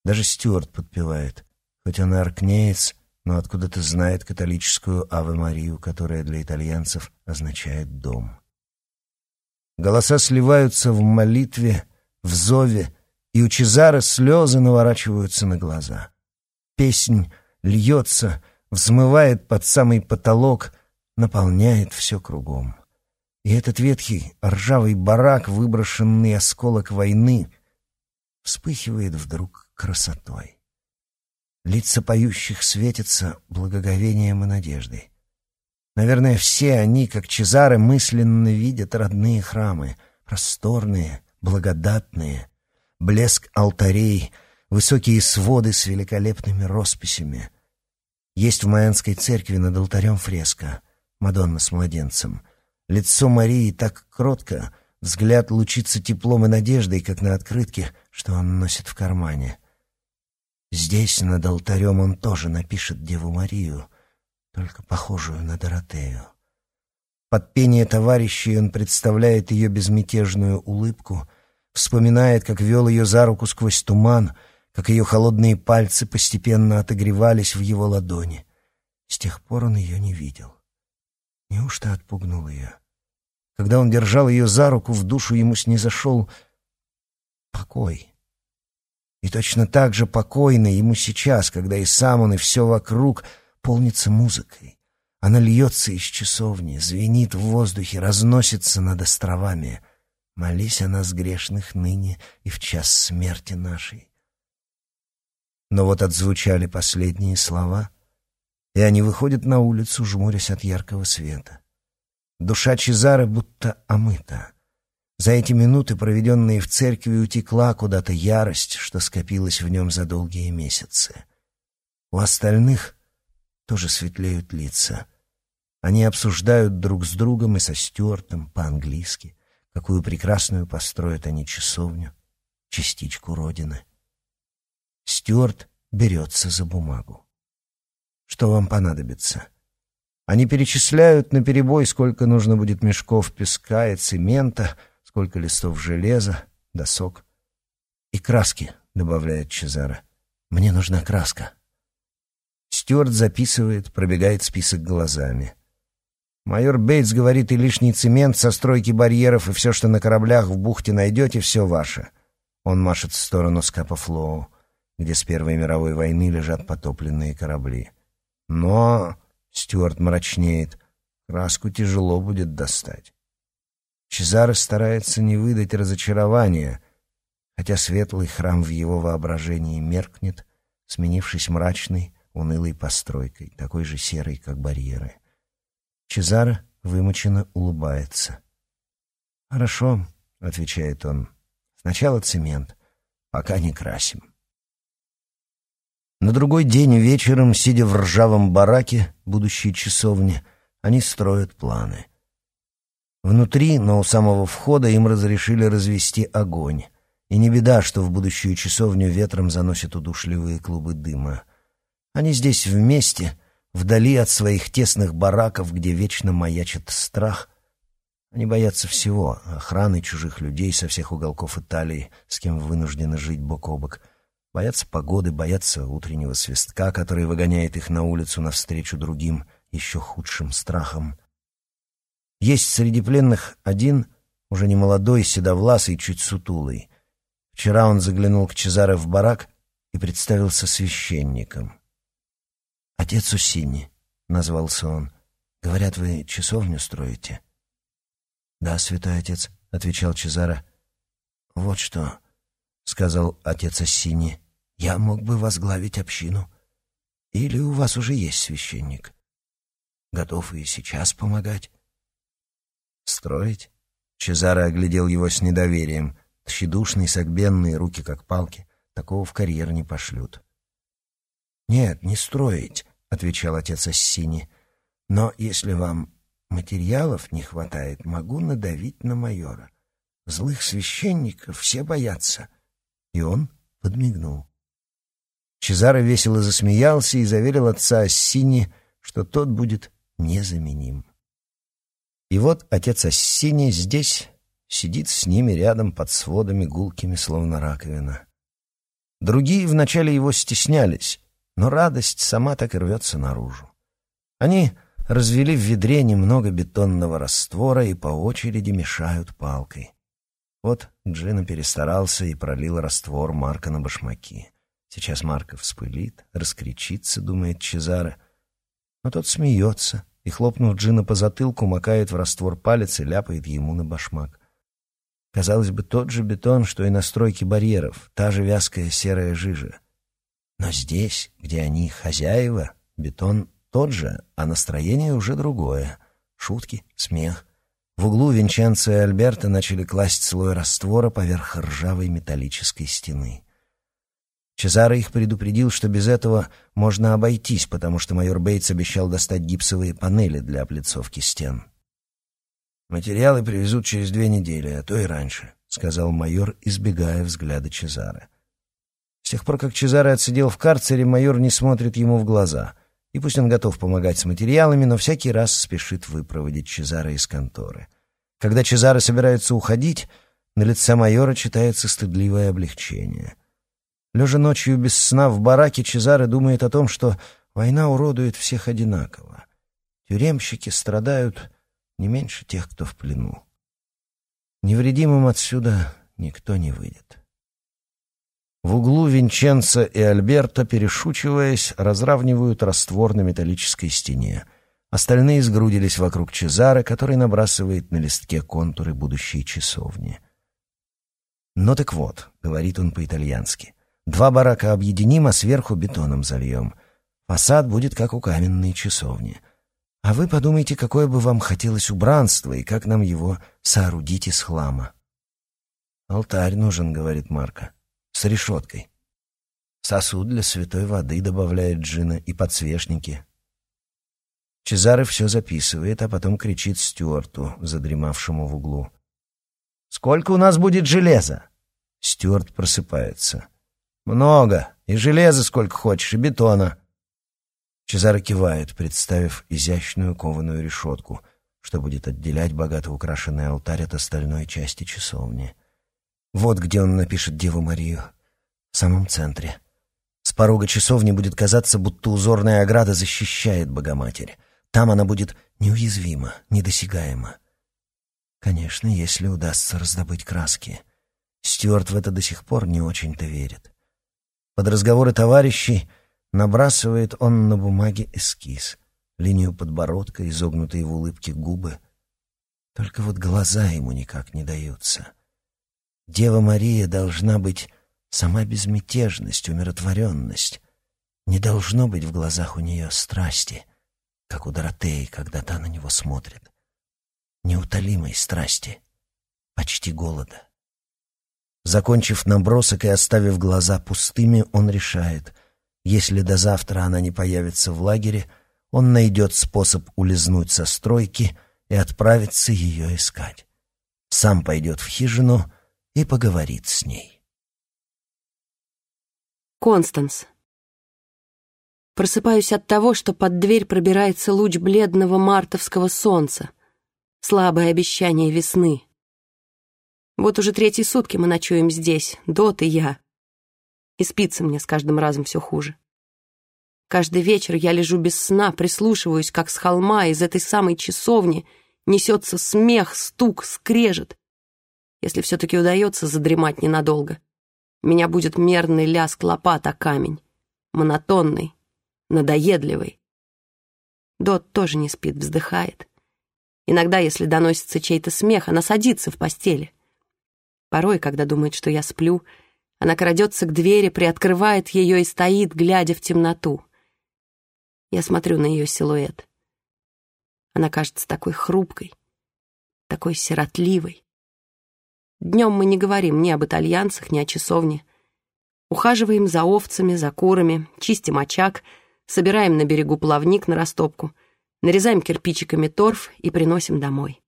Даже Стюарт подпевает, хоть он и аркнеец, но откуда-то знает католическую Аве Марию, которая для итальянцев означает «дом». Голоса сливаются в молитве, в зове, и у Чезара слезы наворачиваются на глаза. Песнь льется, взмывает под самый потолок, наполняет все кругом. И этот ветхий ржавый барак, выброшенный осколок войны, вспыхивает вдруг красотой. Лица поющих светятся благоговением и надеждой. Наверное, все они, как Чезары, мысленно видят родные храмы, просторные, благодатные, блеск алтарей, высокие своды с великолепными росписями. Есть в Майянской церкви над алтарем фреска «Мадонна с младенцем». Лицо Марии так кротко, взгляд лучится теплом и надеждой, как на открытке, что он носит в кармане. Здесь, над алтарем, он тоже напишет Деву Марию — только похожую на Доротею. Под пение товарищей он представляет ее безмятежную улыбку, вспоминает, как вел ее за руку сквозь туман, как ее холодные пальцы постепенно отогревались в его ладони. С тех пор он ее не видел. Неужто отпугнул ее? Когда он держал ее за руку, в душу ему снизошел покой. И точно так же покойно ему сейчас, когда и сам он, и все вокруг — полнится музыкой. Она льется из часовни, звенит в воздухе, разносится над островами. Молись о нас грешных ныне и в час смерти нашей. Но вот отзвучали последние слова, и они выходят на улицу, жмурясь от яркого света. Душа Чезары будто омыта. За эти минуты, проведенные в церкви, утекла куда-то ярость, что скопилась в нем за долгие месяцы. У остальных тоже светлеют лица. Они обсуждают друг с другом и со Стюартом по-английски, какую прекрасную построят они часовню, частичку Родины. Стюарт берется за бумагу. «Что вам понадобится?» Они перечисляют на перебой, сколько нужно будет мешков песка и цемента, сколько листов железа, досок. «И краски», — добавляет Чезаро. «Мне нужна краска». Стюарт записывает, пробегает список глазами. Майор Бейтс говорит, и лишний цемент со стройки барьеров, и все, что на кораблях в бухте найдете, все ваше. Он машет в сторону Скапа Флоу, где с Первой мировой войны лежат потопленные корабли. Но, Стюарт мрачнеет, краску тяжело будет достать. Чезаро старается не выдать разочарования, хотя светлый храм в его воображении меркнет, сменившись мрачной, унылой постройкой, такой же серой, как барьеры. Чезаро вымученно улыбается. «Хорошо», — отвечает он, — «сначала цемент, пока не красим». На другой день вечером, сидя в ржавом бараке, будущей часовни, они строят планы. Внутри, но у самого входа, им разрешили развести огонь. И не беда, что в будущую часовню ветром заносят удушливые клубы дыма. Они здесь вместе, вдали от своих тесных бараков, где вечно маячит страх. Они боятся всего — охраны чужих людей со всех уголков Италии, с кем вынуждены жить бок о бок — Боятся погоды, боятся утреннего свистка, который выгоняет их на улицу навстречу другим, еще худшим страхам. Есть среди пленных один, уже не молодой, седовласый, чуть сутулый. Вчера он заглянул к Чезаре в барак и представился священником. «Отец Усини», — назвался он, — «говорят, вы часовню строите?» «Да, святой отец», — отвечал Чезаре. «Вот что», — сказал отец Ассини, я мог бы возглавить общину. Или у вас уже есть священник? Готов и сейчас помогать? Строить? Чезаро оглядел его с недоверием. Тщедушный, согбенный, руки как палки. Такого в карьер не пошлют. «Нет, не строить», — отвечал отец Ассини. «Но если вам материалов не хватает, могу надавить на майора. Злых священников все боятся». И он подмигнул. Чезаро весело засмеялся и заверил отца Ассини, что тот будет незаменим. И вот отец Ассини здесь сидит с ними рядом под сводами гулкими, словно раковина. Другие вначале его стеснялись, но радость сама так и рвется наружу. Они развели в ведре немного бетонного раствора и по очереди мешают палкой. Вот Джина перестарался и пролил раствор Марка на башмаки. Сейчас Марков вспылит, раскричится, думает Чезаре. Но тот смеется и, хлопнув Джина по затылку, макает в раствор палец и ляпает ему на башмак. Казалось бы, тот же бетон, что и на стройке барьеров, та же вязкая серая жижа. Но здесь, где они хозяева, бетон тот же, а настроение уже другое. Шутки, смех. В углу Винченцо и Альберто начали класть слой раствора поверх ржавой металлической стены. Чезаро их предупредил, что без этого можно обойтись, потому что майор Бейтс обещал достать гипсовые панели для облицовки стен. «Материалы привезут через две недели, а то и раньше», — сказал майор, избегая взгляда Чезаре. Тех пор, как Чезаре отсидел в карцере, майор не смотрит ему в глаза. И пусть он готов помогать с материалами, но всякий раз спешит выпроводить Чезаре из конторы. Когда Чезаре собирается уходить, на лице майора читается стыдливое облегчение — Лежа ночью без сна в бараке, Чезаре думает о том, что война уродует всех одинаково. Тюремщики страдают не меньше тех, кто в плену. Невредимым отсюда никто не выйдет. В углу Винченцо и Альберто, перешучиваясь, разравнивают раствор на металлической стене. Остальные сгрудились вокруг Чезаре, который набрасывает на листке контуры будущей часовни. «Ну так вот», — говорит он по-итальянски, Два барака объединим, а сверху бетоном зальем. Фасад будет как у каменной часовни. А вы подумайте, какое бы вам хотелось убранство и как нам его соорудить из хлама. «Алтарь нужен», — говорит Марка, — «с решеткой». «Сосуд для святой воды», — добавляет Джина, — «и подсвечники». Чезаре все записывает, а потом кричит Стюарту, задремавшему в углу. «Сколько у нас будет железа?» Стюарт просыпается. «Много. И железа сколько хочешь, и бетона». Чезаро кивает, представив изящную кованую решетку, что будет отделять богато украшенный алтарь от остальной части часовни. Вот где он напишет Деву Марию, в самом центре. С порога часовни будет казаться, будто узорная ограда защищает Богоматерь. Там она будет неуязвима, недосягаема. Конечно, если удастся раздобыть краски. Стюарт в это до сих пор не очень-то верит. Под разговоры товарищей набрасывает он на бумаге эскиз, линию подбородка, изогнутые в улыбке губы. Только вот глаза ему никак не даются. Дева Мария должна быть сама безмятежность, умиротворенность. Не должно быть в глазах у нее страсти, как у Доротеи, когда та на него смотрит неутолимой страсти, почти голода. Закончив набросок и оставив глаза пустыми, он решает, если до завтра она не появится в лагере, он найдет способ улизнуть со стройки и отправиться ее искать. Сам пойдет в хижину и поговорит с ней. Констанс. Просыпаюсь от того, что под дверь пробирается луч бледного мартовского солнца слабое обещание весны. Вот уже третьи сутки мы ночуем здесь, Дот и я. И спится мне с каждым разом все хуже. Каждый вечер я лежу без сна, прислушиваюсь, как с холма из этой самой часовни несется смех, стук, скрежет. Если все-таки удается задремать ненадолго, меня будет мерный лязг лопат о камень, монотонный, надоедливый. Дот тоже не спит, вздыхает. Иногда, если доносится чей-то смех, она садится в постели. Порой, когда думает, что я сплю, она крадется к двери, приоткрывает ее и стоит, глядя в темноту. Я смотрю на ее силуэт. Она кажется такой хрупкой, такой сиротливой. Днем мы не говорим ни об итальянцах, ни о часовне. Ухаживаем за овцами, за курами, чистим очаг, собираем на берегу плавник на растопку — нарезаем кирпичиками торф и приносим домой.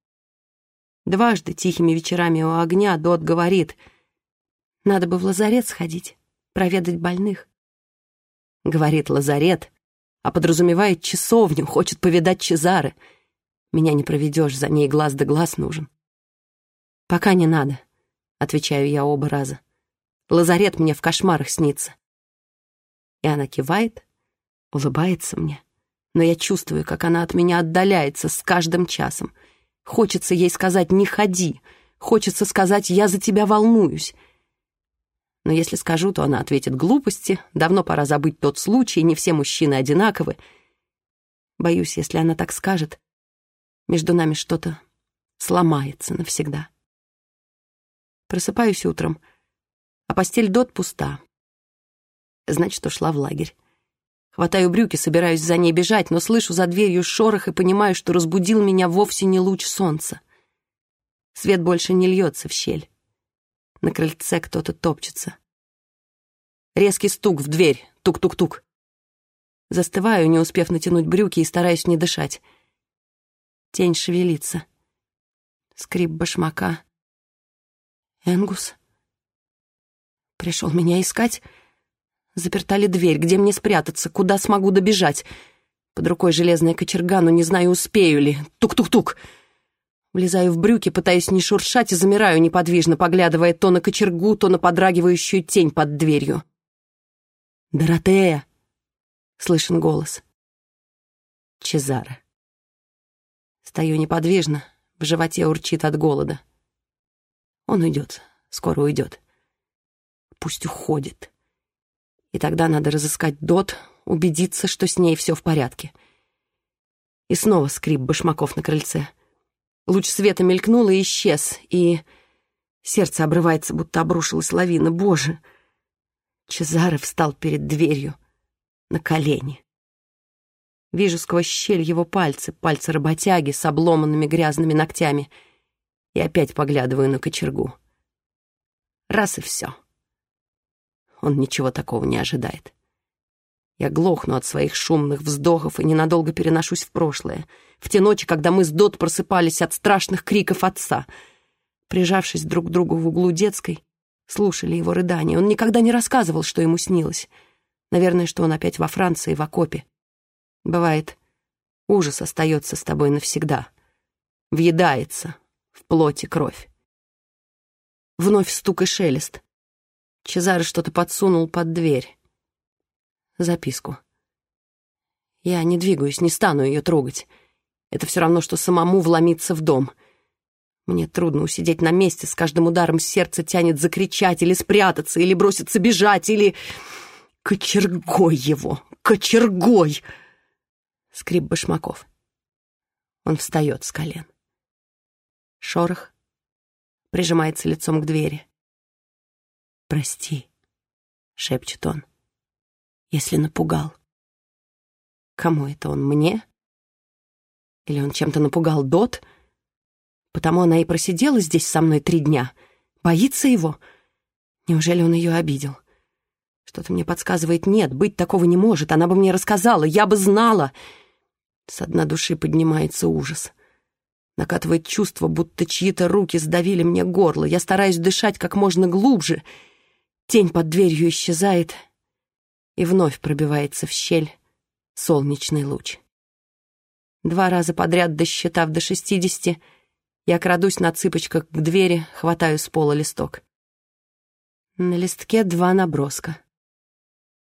Дважды тихими вечерами у огня Дот говорит, «Надо бы в лазарет сходить, проведать больных». Говорит лазарет, а подразумевает часовню, хочет повидать Чезары. Меня не проведешь, за ней глаз да глаз нужен. «Пока не надо», — отвечаю я оба раза. «Лазарет мне в кошмарах снится». И она кивает, улыбается мне но я чувствую, как она от меня отдаляется с каждым часом. Хочется ей сказать «не ходи», хочется сказать «я за тебя волнуюсь». Но если скажу, то она ответит «глупости», «давно пора забыть тот случай, не все мужчины одинаковы». Боюсь, если она так скажет, между нами что-то сломается навсегда. Просыпаюсь утром, а постель Дот пуста. Значит, ушла в лагерь. Хватаю брюки, собираюсь за ней бежать, но слышу за дверью шорох и понимаю, что разбудил меня вовсе не луч солнца. Свет больше не льется в щель. На крыльце кто-то топчется. Резкий стук в дверь. Тук-тук-тук. Застываю, не успев натянуть брюки, и стараюсь не дышать. Тень шевелится. Скрип башмака. Энгус. Пришел меня искать? Заперта ли дверь? Где мне спрятаться? Куда смогу добежать? Под рукой железная кочерга, но не знаю, успею ли. Тук-тук-тук. Влезаю в брюки, пытаюсь не шуршать и замираю неподвижно, поглядывая то на кочергу, то на подрагивающую тень под дверью. «Доротея!» — слышен голос. Чезаре. Стою неподвижно, в животе урчит от голода. Он уйдет, скоро уйдет. Пусть уходит. И тогда надо разыскать Дот, убедиться, что с ней все в порядке. И снова скрип башмаков на крыльце. Луч света мелькнул и исчез, и... Сердце обрывается, будто обрушилась лавина. Боже! Чезаре встал перед дверью на колени. Вижу сквозь щель его пальцы, пальцы работяги с обломанными грязными ногтями, и опять поглядываю на кочергу. Раз и все. Он ничего такого не ожидает. Я глохну от своих шумных вздохов и ненадолго переношусь в прошлое, в те ночи, когда мы с Дот просыпались от страшных криков отца. Прижавшись друг к другу в углу детской, слушали его рыдания. Он никогда не рассказывал, что ему снилось. Наверное, что он опять во Франции, в окопе. Бывает, ужас остается с тобой навсегда, въедается в плоти кровь. Вновь стук и шелест. Чезаре что-то подсунул под дверь. Записку. Я не двигаюсь, не стану ее трогать. Это все равно, что самому вломиться в дом. Мне трудно усидеть на месте, с каждым ударом сердца тянет закричать или спрятаться, или броситься бежать, или... Кочергой его! Кочергой! Скрип башмаков. Он встает с колен. Шорох. Прижимается лицом к двери. «Прости», — шепчет он, — «если напугал». Кому это он, мне? Или он чем-то напугал Дот? Потому она и просидела здесь со мной три дня. Боится его? Неужели он ее обидел? Что-то мне подсказывает, нет, быть такого не может. Она бы мне рассказала, я бы знала. С дна души поднимается ужас. Накатывает чувство, будто чьи-то руки сдавили мне горло. Я стараюсь дышать как можно глубже. Тень под дверью исчезает и вновь пробивается в щель солнечный луч. Два раза подряд, досчитав до шестидесяти, я крадусь на цыпочках к двери, хватаю с пола листок. На листке два наброска.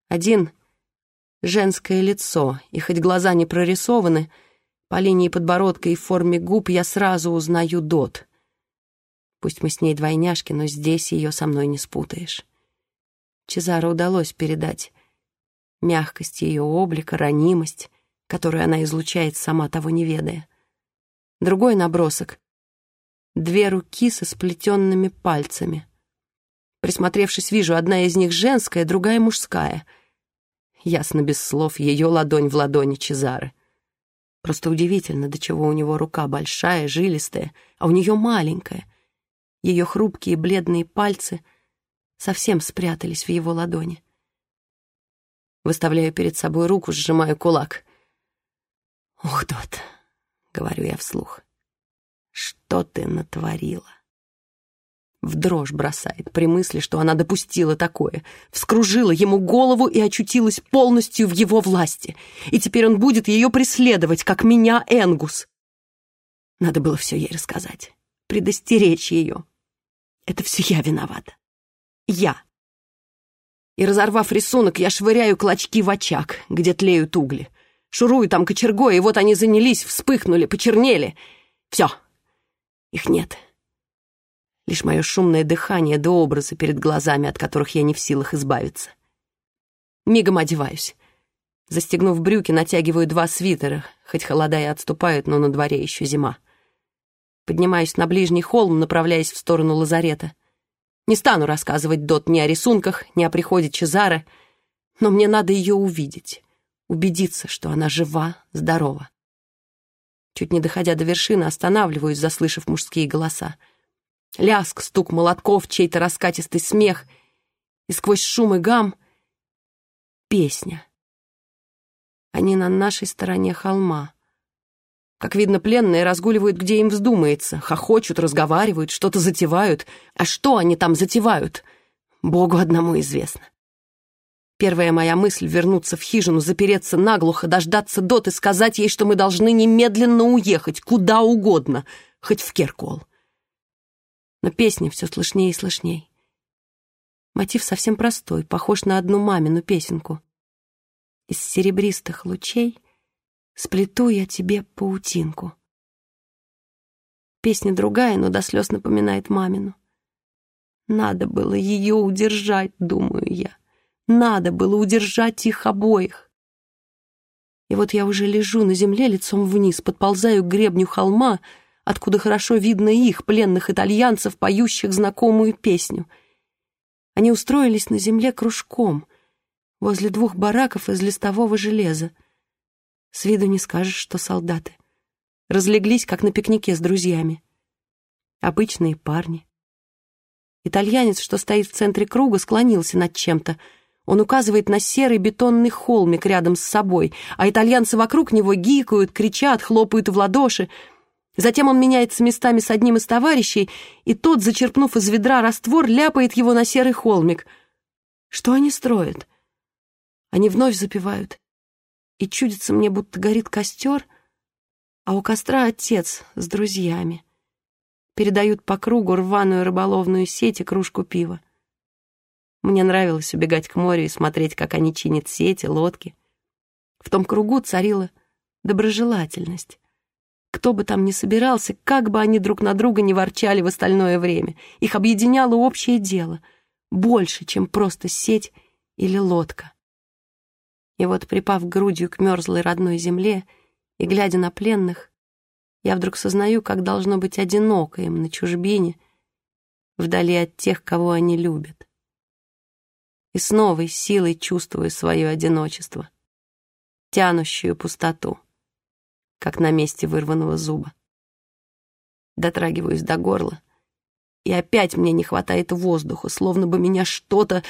Один — женское лицо, и хоть глаза не прорисованы, по линии подбородка и форме губ я сразу узнаю Дот. Пусть мы с ней двойняшки, но здесь ее со мной не спутаешь. Чезаро удалось передать мягкость ее облика, ранимость, которую она излучает, сама того не ведая. Другой набросок — две руки со сплетенными пальцами. Присмотревшись, вижу, одна из них женская, другая мужская. Ясно без слов, ее ладонь в ладони Чезары. Просто удивительно, до чего у него рука большая, жилистая, а у нее маленькая. Ее хрупкие бледные пальцы совсем спрятались в его ладони. Выставляю перед собой руку, сжимаю кулак. «Ух, Дот», — говорю я вслух, — «что ты натворила?» В дрожь бросает при мысли, что она допустила такое, вскружила ему голову и очутилась полностью в его власти. И теперь он будет ее преследовать, как меня, Энгус. Надо было все ей рассказать, предостеречь ее. Это все я виновата. Я. И, разорвав рисунок, я швыряю клочки в очаг, где тлеют угли. Шурую там кочергой, и вот они занялись, вспыхнули, почернели. Все. Их нет. — лишь мое шумное дыхание до образа перед глазами, от которых я не в силах избавиться. Мигом одеваюсь. Застегнув брюки, натягиваю два свитера, хоть холода и отступают, но на дворе еще зима. Поднимаюсь на ближний холм, направляясь в сторону лазарета. Не стану рассказывать Дот ни о рисунках, ни о приходе Чезары, но мне надо ее увидеть, убедиться, что она жива, здорова. Чуть не доходя до вершины, останавливаюсь, заслышав мужские голоса. Ляск, стук молотков, чей-то раскатистый смех, и сквозь шум и гам — песня. Они на нашей стороне холма. Как видно, пленные разгуливают, где им вздумается, хохочут, разговаривают, что-то затевают. А что они там затевают? Богу одному известно. Первая моя мысль — вернуться в хижину, запереться наглухо, дождаться Дот и сказать ей, что мы должны немедленно уехать, куда угодно, хоть в Керкол но песня все слышнее и слышней. Мотив совсем простой, похож на одну мамину песенку. Из серебристых лучей сплету я тебе паутинку. Песня другая, но до слез напоминает мамину. Надо было ее удержать, думаю я. Надо было удержать их обоих. И вот я уже лежу на земле лицом вниз, подползаю к гребню холма, откуда хорошо видно их, пленных итальянцев, поющих знакомую песню. Они устроились на земле кружком, возле двух бараков из листового железа. С виду не скажешь, что солдаты. Разлеглись, как на пикнике с друзьями. Обычные парни. Итальянец, что стоит в центре круга, склонился над чем-то. Он указывает на серый бетонный холмик рядом с собой, а итальянцы вокруг него гикают, кричат, хлопают в ладоши — Затем он меняется местами с одним из товарищей, и тот, зачерпнув из ведра раствор, ляпает его на серый холмик. Что они строят? Они вновь запевают. и чудится мне, будто горит костер, а у костра отец с друзьями. Передают по кругу рваную рыболовную сеть и кружку пива. Мне нравилось убегать к морю и смотреть, как они чинят сети, лодки. В том кругу царила доброжелательность. Кто бы там ни собирался, как бы они друг на друга не ворчали в остальное время, их объединяло общее дело, больше, чем просто сеть или лодка. И вот, припав грудью к мерзлой родной земле и глядя на пленных, я вдруг сознаю, как должно быть одиноко им на чужбине, вдали от тех, кого они любят. И с новой силой чувствую свое одиночество, тянущую пустоту как на месте вырванного зуба. Дотрагиваюсь до горла, и опять мне не хватает воздуха, словно бы меня что-то...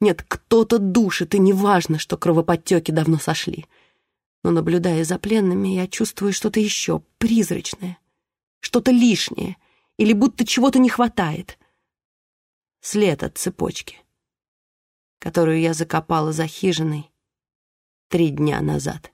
Нет, кто-то душит, и неважно, что кровоподтеки давно сошли. Но, наблюдая за пленными, я чувствую что-то еще призрачное, что-то лишнее, или будто чего-то не хватает. След от цепочки, которую я закопала за хижиной три дня назад.